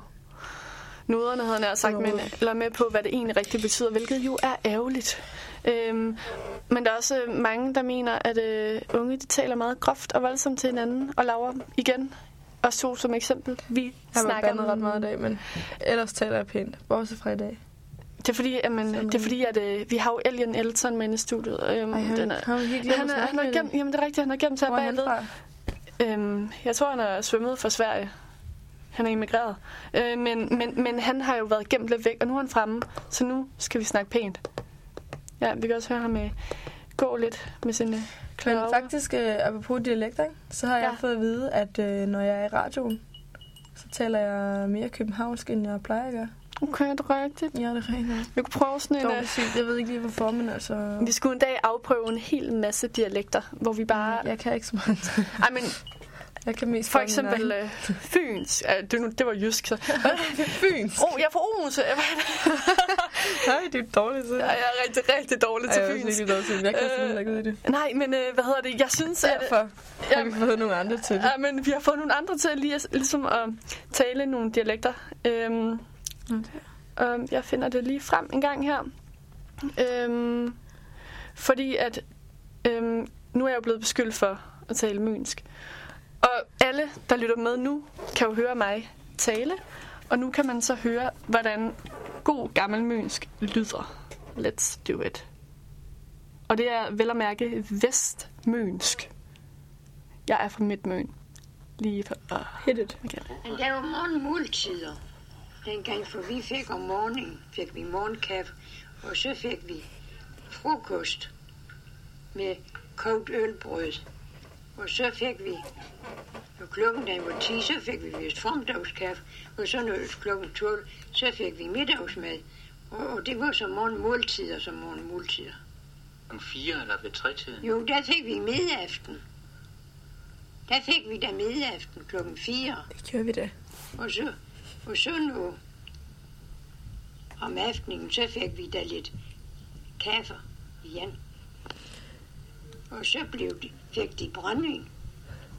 Speaker 1: noderne, havde jeg sagt, men, eller med på, hvad det egentlig rigtig betyder, hvilket jo er ærgerligt. Øhm, men der er også øh, mange, der mener, at øh, unge de taler meget groft og voldsomt til hinanden. Og Laura, igen, os to som eksempel, vi
Speaker 2: Jeg har
Speaker 1: snakker
Speaker 2: bandet ret meget i dag, men ellers taler jeg pænt. Bortset fra i dag.
Speaker 1: Det er fordi, at, man, det er fordi, at øh, vi har jo Alien Elton med i studiet. Øhm,
Speaker 2: Ej, han,
Speaker 1: den er,
Speaker 2: han har helt
Speaker 1: han, er, han har
Speaker 2: det.
Speaker 1: gemt, jamen det er rigtigt, han har gemt
Speaker 2: er han
Speaker 1: bagved. Øhm, jeg tror, han er svømmet fra Sverige. Han er immigreret. Øh, men, men, men han har jo været gemt lidt væk, og nu er han fremme. Så nu skal vi snakke pænt. Ja, vi kan også høre ham øh, gå lidt med sine
Speaker 2: Men
Speaker 1: klaver.
Speaker 2: faktisk, øh, apropos dialekter, så har jeg
Speaker 1: Ja.
Speaker 2: fået at vide, at øh, når jeg er i radioen, så taler jeg mere københavnsk, end jeg plejer at gøre.
Speaker 1: Okay, det er rigtigt.
Speaker 2: Ja, det er rent.
Speaker 1: Vi kunne prøve sådan en...
Speaker 2: Dårligt
Speaker 1: øh.
Speaker 2: Jeg ved ikke lige, hvorfor, men altså...
Speaker 1: Vi skulle en dag afprøve en hel masse dialekter, hvor vi bare...
Speaker 2: Jeg kan ikke så mange.
Speaker 1: Ej, men
Speaker 2: Jeg kan mest
Speaker 1: for eksempel øh, Fyns. Ja, det, nu- det var jysk, så.
Speaker 2: Fyns.
Speaker 1: Oh, jeg er fra Odense. Jeg
Speaker 2: Nej, det er dårligt. Så.
Speaker 1: jeg er rigtig, rigtig dårlig
Speaker 2: Ej,
Speaker 1: til
Speaker 2: jeg er
Speaker 1: Fyns.
Speaker 2: virkelig dårlig til. Jeg kan
Speaker 1: Øh,
Speaker 2: simpelthen ikke ud i det.
Speaker 1: Nej, men øh, hvad hedder det? Jeg synes, at...
Speaker 2: Derfor har vi fået nogle andre til det.
Speaker 1: Ja, men vi har fået nogle andre til lige at, ligesom at tale nogle dialekter. Øhm, øhm, jeg finder det lige frem en gang her. Øhm, fordi at øhm, nu er jeg jo blevet beskyldt for at tale mynsk. Og alle, der lytter med nu, kan jo høre mig tale. Og nu kan man så høre, hvordan god gammel mynsk lyder. Let's do it. Og det er vel at mærke vestmønsk. Jeg er fra Midtmøn. Lige for... Uh,
Speaker 2: Hit it.
Speaker 1: okay.
Speaker 8: Men der var morgenmåltider. Dengang, for vi fik om morgenen, fik vi morgenkaffe, og så fik vi frokost med kogt ølbrød. Og så fik vi, når klokken den var 10, så fik vi vist formiddagskaffe, og så når klokken 12, så fik vi middagsmad. Og, og det var som morgenmåltider, som morgenmåltider.
Speaker 9: Om fire eller ved tre tiden?
Speaker 8: Jo, der fik vi midaften. Der fik vi da midaften klokken 4.
Speaker 2: Det gjorde vi da.
Speaker 8: Og så, og så nu om aftenen, så fik vi da lidt kaffe igen. Og så blev de, fik de brændvin,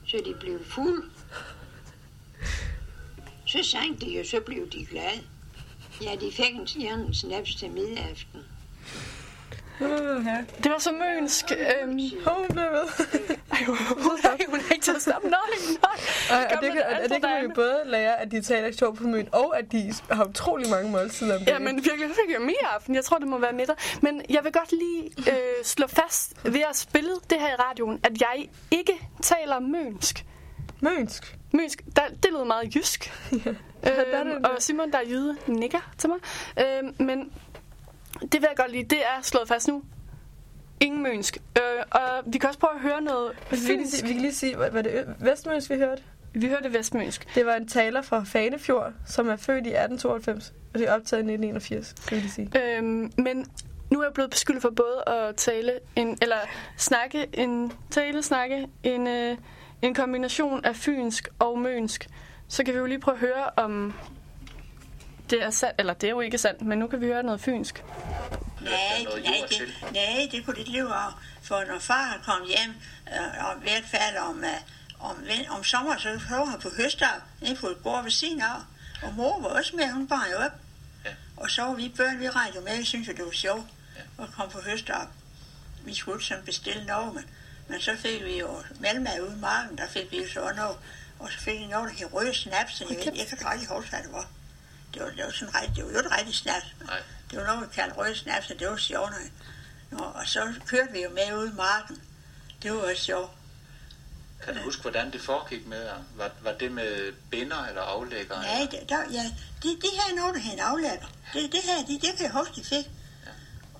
Speaker 8: så de blev fuld. Så sang de, og så blev de glade. Ja, de fik en stjerne en snaps til midaften.
Speaker 1: Det var så mønsk. Øhm,
Speaker 2: Hov, hun blev ved.
Speaker 1: ej, hun, hun er ikke til at stoppe. Nej.
Speaker 2: Og, og, det, kan, og det kan man jo både lære, at de taler sjovt på møn, og at de har utrolig mange måltider om
Speaker 1: Ja,
Speaker 2: dagen.
Speaker 1: men virkelig, det fik jeg mere aften. Jeg tror, det må være middag. Men jeg vil godt lige øh, slå fast ved at spille det her i radioen, at jeg ikke taler mønsk.
Speaker 2: Mønsk.
Speaker 1: Mønsk, der, det lød meget jysk.
Speaker 2: er det
Speaker 1: øhm, og Simon, der er jyde, nikker til mig. Øhm, men det vil jeg godt lide. Det er slået fast nu. Ingen mønsk. Øh, og vi kan også prøve at høre noget
Speaker 2: Vi kan lige
Speaker 1: finsk.
Speaker 2: sige, vi kan lige sige var var det ø- Vestmønsk, vi hørte?
Speaker 1: Vi hørte vestmønsk.
Speaker 2: Det var en taler fra Fanefjord, som er født i 1892, og det er optaget i 1981, kan vi sige.
Speaker 1: Øhm, men nu er jeg blevet beskyldt for både at tale en, eller snakke en tale, snakke en, øh, en kombination af fynsk og mønsk. Så kan vi jo lige prøve at høre om det er sandt, eller det er jo ikke sandt, men nu kan vi høre noget fynsk.
Speaker 8: Nej,
Speaker 9: noget
Speaker 8: nej, det, nej, det kunne det ikke leve af. For når far kom hjem, øh, og i hvert fald om, øh, om, om sommer, så så han på høster, nede på et bord ved siden af. Og mor var også med, hun bar jo op.
Speaker 9: Ja.
Speaker 8: Og så var vi børn, vi regnede jo med, vi syntes jo, det var sjovt at komme på høster op. Vi skulle ikke sådan bestille noget, men, men så fik vi jo mellemad ude i marken, der fik vi jo så noget. Og så fik vi noget, der hed røde snaps, og jeg, ved, jeg kan ikke rigtig huske, hvad det var. Det var, det var sådan rigtig, det var jo ikke rigtig snaps.
Speaker 9: Nej.
Speaker 8: Det var noget, vi kaldte røde snaps, og det var sjovt. Nå, og så kørte vi jo med ude i marken. Det var også sjovt.
Speaker 9: Kan du huske, hvordan det foregik med? Var, var det med binder eller aflægger?
Speaker 8: Nej,
Speaker 9: eller?
Speaker 8: det, der, ja, det, det her er noget, der en aflægger. Det, det her, det, det kan jeg huske, de fik.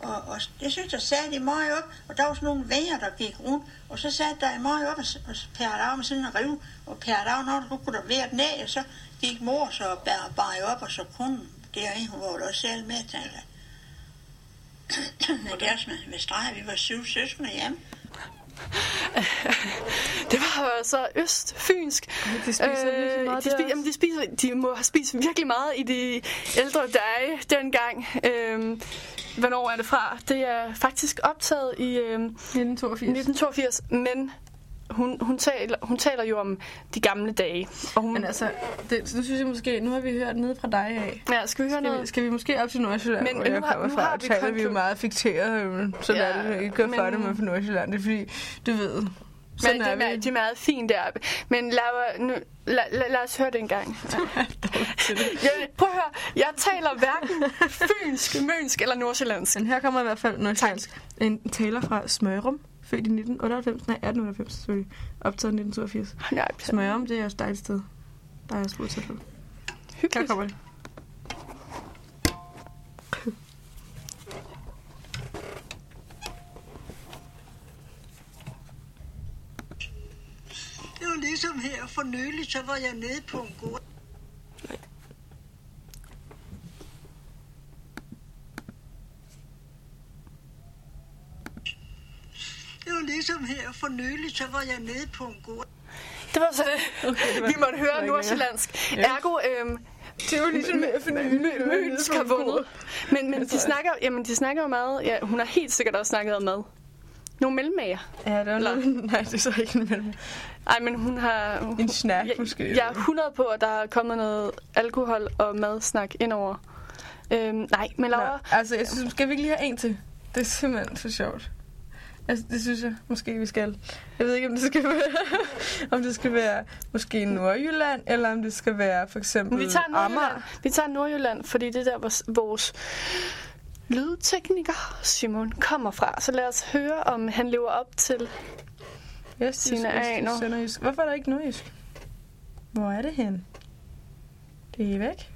Speaker 8: Og, og jeg synes, der satte de meget op, og der var sådan nogle væger, der gik rundt, og så satte der meget op og, og pærede af med sådan en riv, og pærede af, når du kunne der være ned, og så gik mor så og bar, bar op, og så kunne derinde, hun var jo også selv med, tænkte jeg. Men deres med, med streger, vi var syv søskende hjemme.
Speaker 1: Det var så østfynsk.
Speaker 2: De spiser virkelig meget
Speaker 1: de,
Speaker 2: der
Speaker 1: spi- jamen, de, spiser, de må have spist virkelig meget i de ældre dage dengang. Øhm, hvornår er det fra? Det er faktisk optaget i øhm,
Speaker 2: 1982.
Speaker 1: 1982, men hun, hun, taler, hun taler jo om de gamle dage. Og hun,
Speaker 2: Men altså, det, så nu synes jeg måske, nu har vi hørt nede fra dig af.
Speaker 1: ja, skal vi høre
Speaker 2: Skal vi,
Speaker 1: noget?
Speaker 2: skal vi måske op til Nordsjælland,
Speaker 1: Men-
Speaker 2: hvor
Speaker 1: men
Speaker 2: jeg
Speaker 1: nu har-
Speaker 2: kommer
Speaker 1: nu
Speaker 2: fra,
Speaker 1: har vi
Speaker 2: taler vi jo
Speaker 1: konklu-
Speaker 2: meget fikteret. øh, Sådan
Speaker 1: Ja,
Speaker 2: er det, ikke for
Speaker 1: men-
Speaker 2: det med fra Nordsjælland. Det er fordi, du ved, sådan
Speaker 1: Men det er,
Speaker 2: vi.
Speaker 1: meget- de er meget fint deroppe. Men lad, nu, lad, lad, lad os høre det en gang. jeg, prøv at høre, jeg taler hverken fynsk, mønsk eller nordsjællandsk.
Speaker 2: Men her kommer i hvert fald nordsjællandsk. En taler fra Smørum, født i 1998, nej 1898 selvfølgelig, optaget i 1982.
Speaker 1: Nej,
Speaker 2: Smørum, det er også et dejligt sted. Der er jeg spurgt til.
Speaker 1: hyggeligt.
Speaker 2: kommer det.
Speaker 8: Det var ligesom her for nylig, så var jeg nede på en gård. Det var ligesom her for nylig, så var jeg nede på en gård.
Speaker 1: Det var så det. Okay,
Speaker 2: det var-
Speaker 1: vi måtte høre nordsjællandsk.
Speaker 2: Ja.
Speaker 1: Ergo, øhm,
Speaker 2: Det var ligesom nylig,
Speaker 1: Møns har vundet. Men, men de, snakker, jamen, de snakker jo meget. Ja, hun har helt sikkert også snakket om mad. Nogle mellemmager.
Speaker 2: Ja, det var noget. Nej, det er så ikke en mellem.
Speaker 1: Nej, men hun har...
Speaker 2: En snack,
Speaker 1: jeg,
Speaker 2: måske.
Speaker 1: Jeg er 100 på, at der er kommet noget alkohol og madsnak indover. Øhm, nej, men Laura...
Speaker 2: Nå, altså, jeg synes, skal vi ikke lige have en til? Det er simpelthen for sjovt. Altså, det synes jeg måske, vi skal. Jeg ved ikke, om det skal være, om det skal være måske Nordjylland, eller om det skal være for eksempel
Speaker 1: Vi tager Nordjylland,
Speaker 2: Amager.
Speaker 1: vi tager Nordjylland fordi det er der, vores, vores lydtekniker Simon kommer fra. Så lad os høre, om han lever op til
Speaker 2: Vestjysk,
Speaker 1: sine aner.
Speaker 2: Hvorfor er der ikke nordjysk? Hvor er det hen? Det er væk.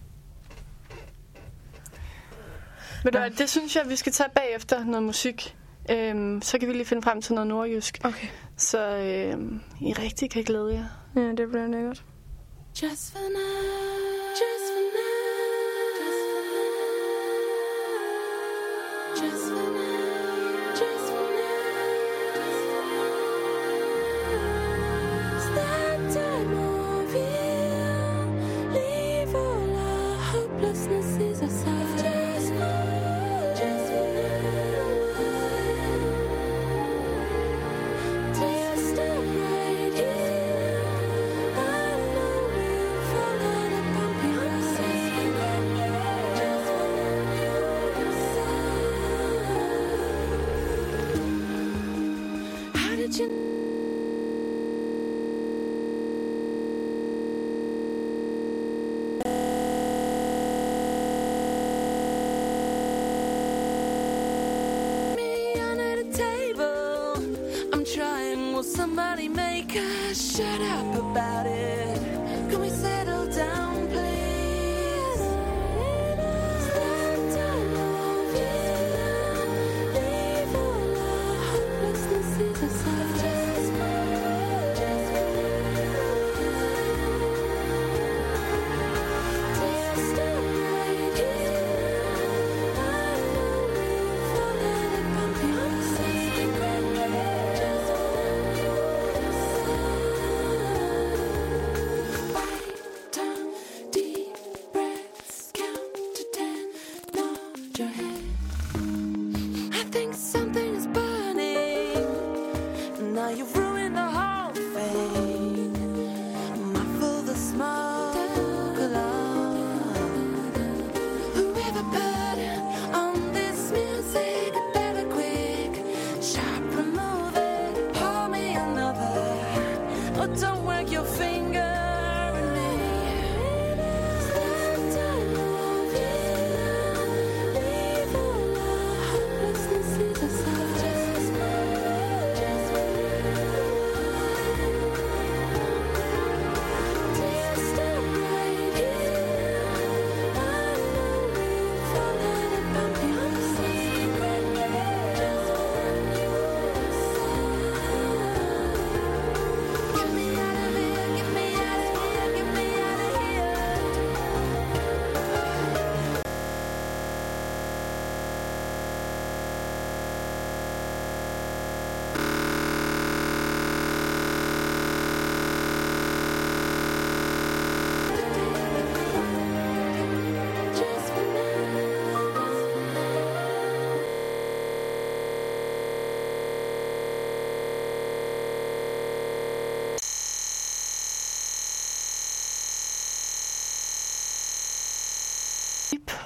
Speaker 1: Men hvad, det synes jeg, vi skal tage bagefter noget musik. Øhm, så kan vi lige finde frem til noget nordjysk.
Speaker 2: Okay.
Speaker 1: Så øhm, I rigtig kan glæde jer.
Speaker 2: Ja, det bliver lækkert.
Speaker 3: Just for now. Just for now. Just for now.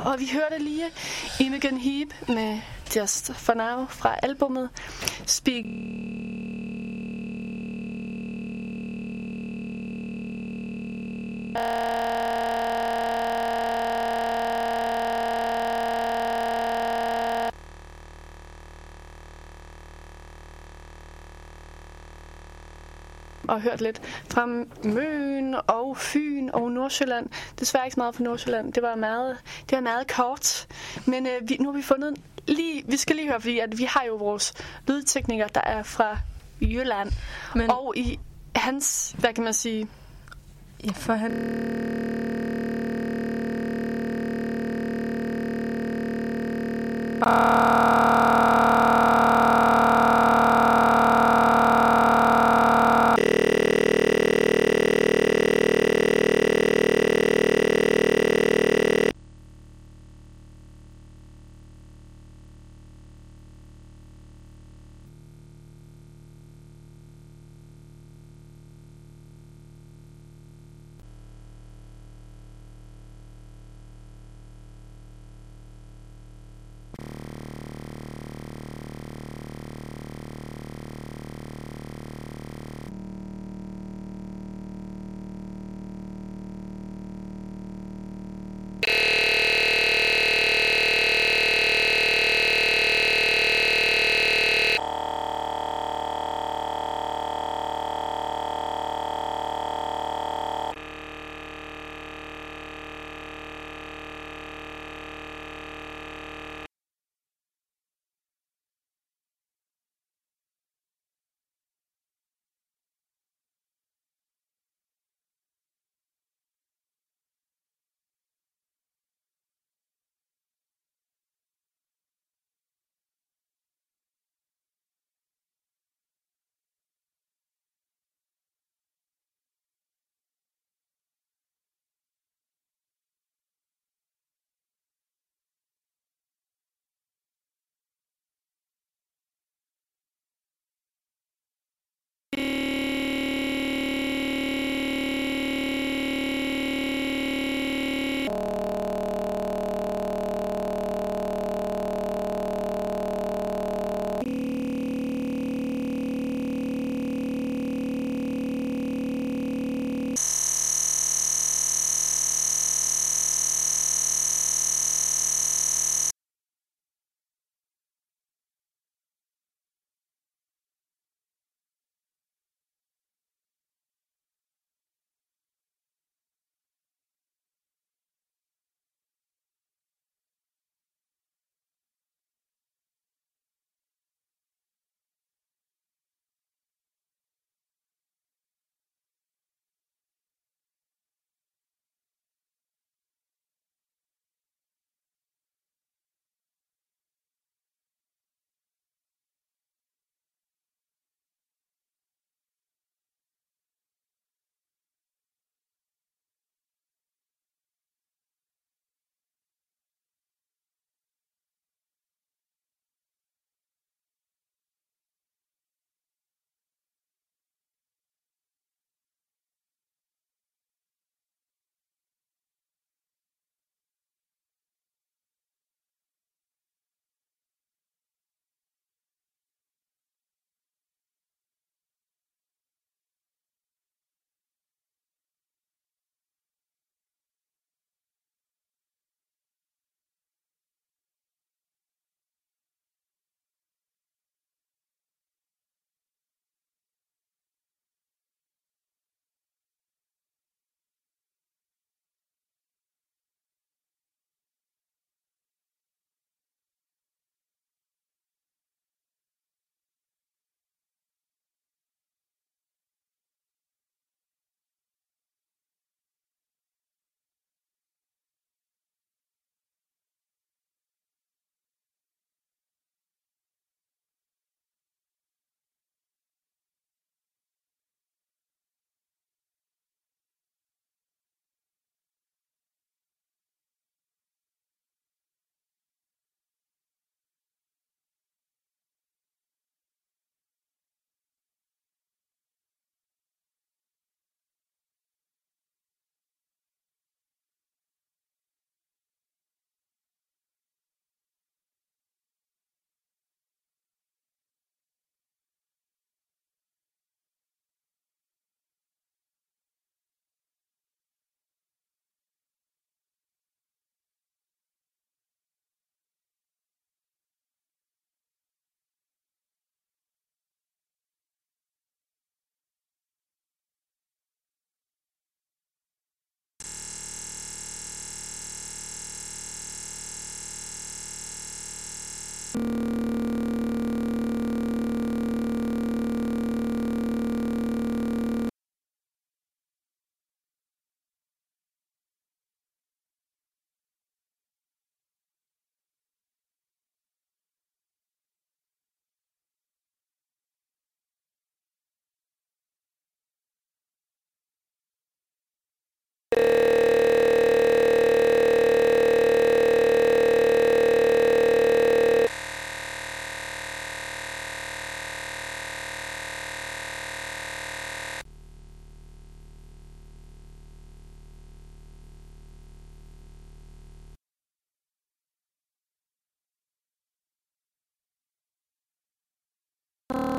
Speaker 1: Og vi hørte lige Imogen Heap med Just For Now fra albumet Speak. og hørt lidt fra Møn og Fyn Fyn og Nordsjælland. Desværre ikke så meget på Nordsjælland. Det var meget, det var meget kort. Men øh, vi, nu har vi fundet lige, vi skal lige høre, fordi at vi har jo vores lydtekniker, der er fra Jylland.
Speaker 2: Men...
Speaker 1: Og i hans, hvad kan man sige?
Speaker 2: Ja, for han... Uh... Thank you. you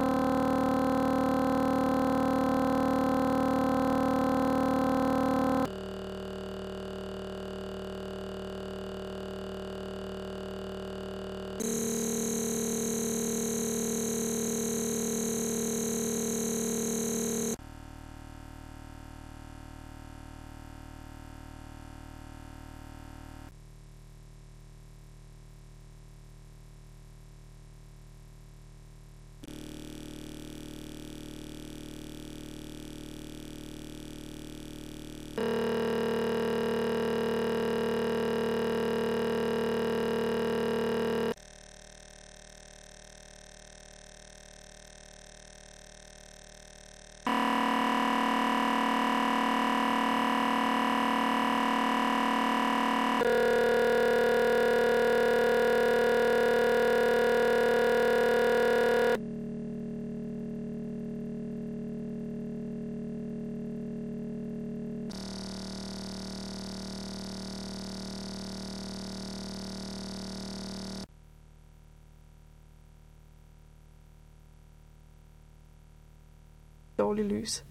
Speaker 2: dårlig lys.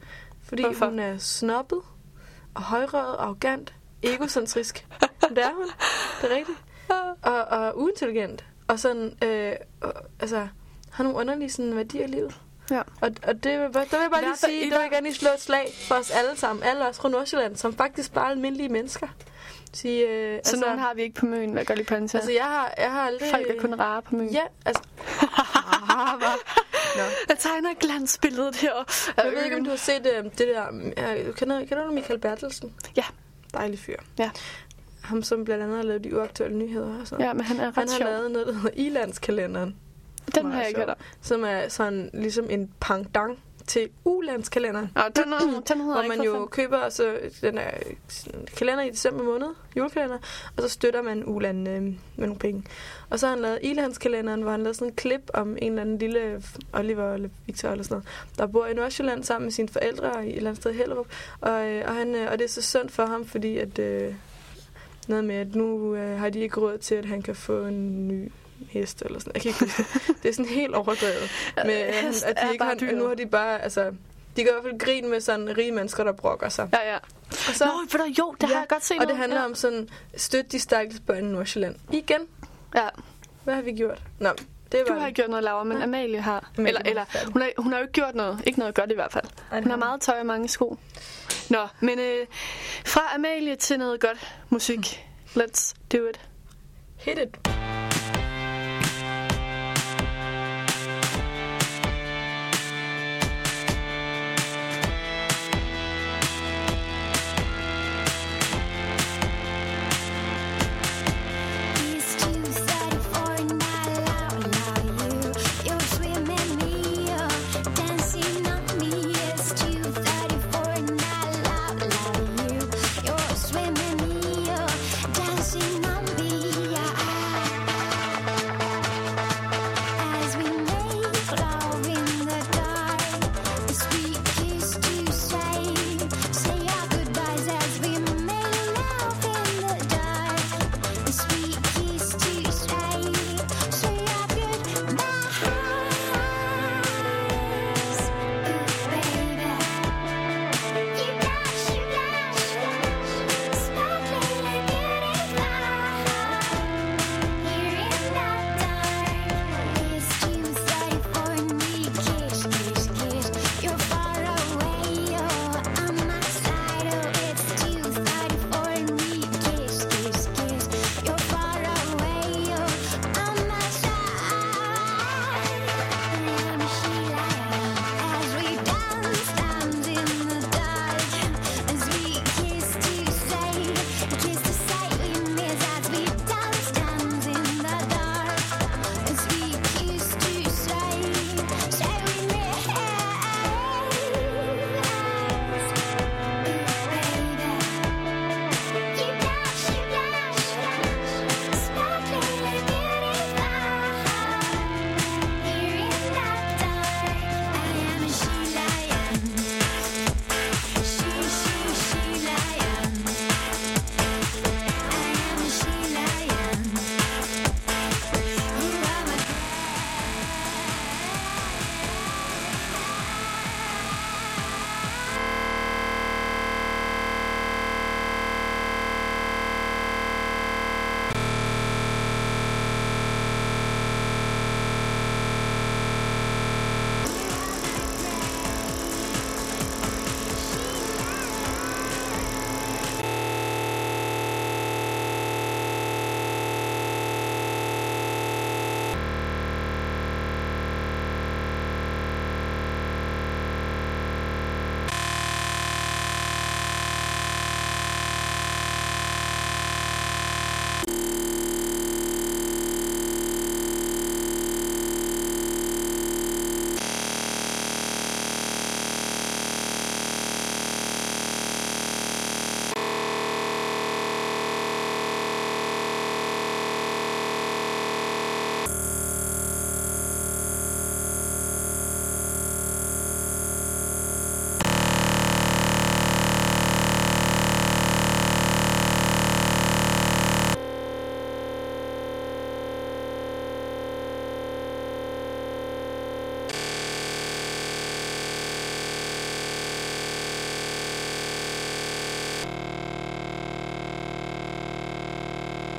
Speaker 2: Fordi
Speaker 1: Hvorfor?
Speaker 2: hun er snobbet og højrøget, arrogant, egocentrisk. det er hun. Det er rigtigt. Og, og uintelligent. Og sådan, øh, og, altså, har nogle underlige sådan, værdier i livet.
Speaker 1: Ja.
Speaker 2: Og, og det, der vil jeg bare lige
Speaker 1: fald-
Speaker 2: sige, der vil jeg gerne lige slå et slag for os alle sammen. Alle os fra Nordsjælland, som faktisk bare er almindelige mennesker. Sige, øh,
Speaker 1: Så
Speaker 2: altså,
Speaker 1: nogen har vi ikke på møen, hvad gør lige på den
Speaker 2: Altså, jeg har, jeg har aldrig...
Speaker 1: Folk er kun rare på møen.
Speaker 2: Ja, altså...
Speaker 1: Jeg tegner glansbilledet her.
Speaker 2: Jeg ved ikke, om du har set øh, det der... Øh, kender, kender du Michael Bertelsen?
Speaker 1: Ja.
Speaker 2: Dejlig fyr.
Speaker 1: Ja.
Speaker 2: Ham, som blandt andet har lavet de uaktuelle nyheder og sådan
Speaker 1: Ja, men han er ret
Speaker 2: Han har
Speaker 1: sjov.
Speaker 2: lavet noget, der hedder Ilandskalenderen.
Speaker 1: Den har jeg ikke hørt
Speaker 2: Som er sådan ligesom en pangdang til ulandskalenderen.
Speaker 1: Ja, den, er- den hedder
Speaker 2: Hvor man jo
Speaker 1: fået
Speaker 2: køber så den er kalender i december måned, julekalender, og så støtter man uland øh, med nogle penge. Og så har han lavet Ilandskalenderen, hvor han lavede sådan en klip om en eller anden lille Oliver eller Victor eller sådan noget, der bor i Nordsjælland sammen med sine forældre i et eller andet sted i Hellerup. Og, øh, og, han, øh, og det er så synd for ham, fordi at øh, noget med, at nu øh, har de ikke råd til, at han kan få en ny hest eller sådan. Jeg kan ikke huske det. Det er sådan helt overdrevet. Med, at,
Speaker 1: Hest
Speaker 2: at de ikke har,
Speaker 1: dyr.
Speaker 2: nu har de bare, altså, de gør i hvert fald grin med sådan rige mennesker, der brokker sig.
Speaker 1: Ja, ja.
Speaker 2: Og så,
Speaker 1: Nå, ved du, jo, det har jeg godt set
Speaker 2: Og det
Speaker 1: noget.
Speaker 2: handler
Speaker 1: Ja.
Speaker 2: om sådan, støt de stakkels børn i Nordsjælland. Igen.
Speaker 1: Ja.
Speaker 2: Hvad har vi gjort? Nå, det var
Speaker 1: Du har ikke gjort noget, Laura, men Amalie har.
Speaker 2: Amalie
Speaker 1: eller, eller hun, har, hun har jo ikke gjort noget. Ikke noget godt i hvert fald.
Speaker 2: det
Speaker 1: Hun har
Speaker 2: har
Speaker 1: meget tøj og mange sko. Nå, men øh, fra Amalie til noget godt musik. Let's do it.
Speaker 2: Hit it.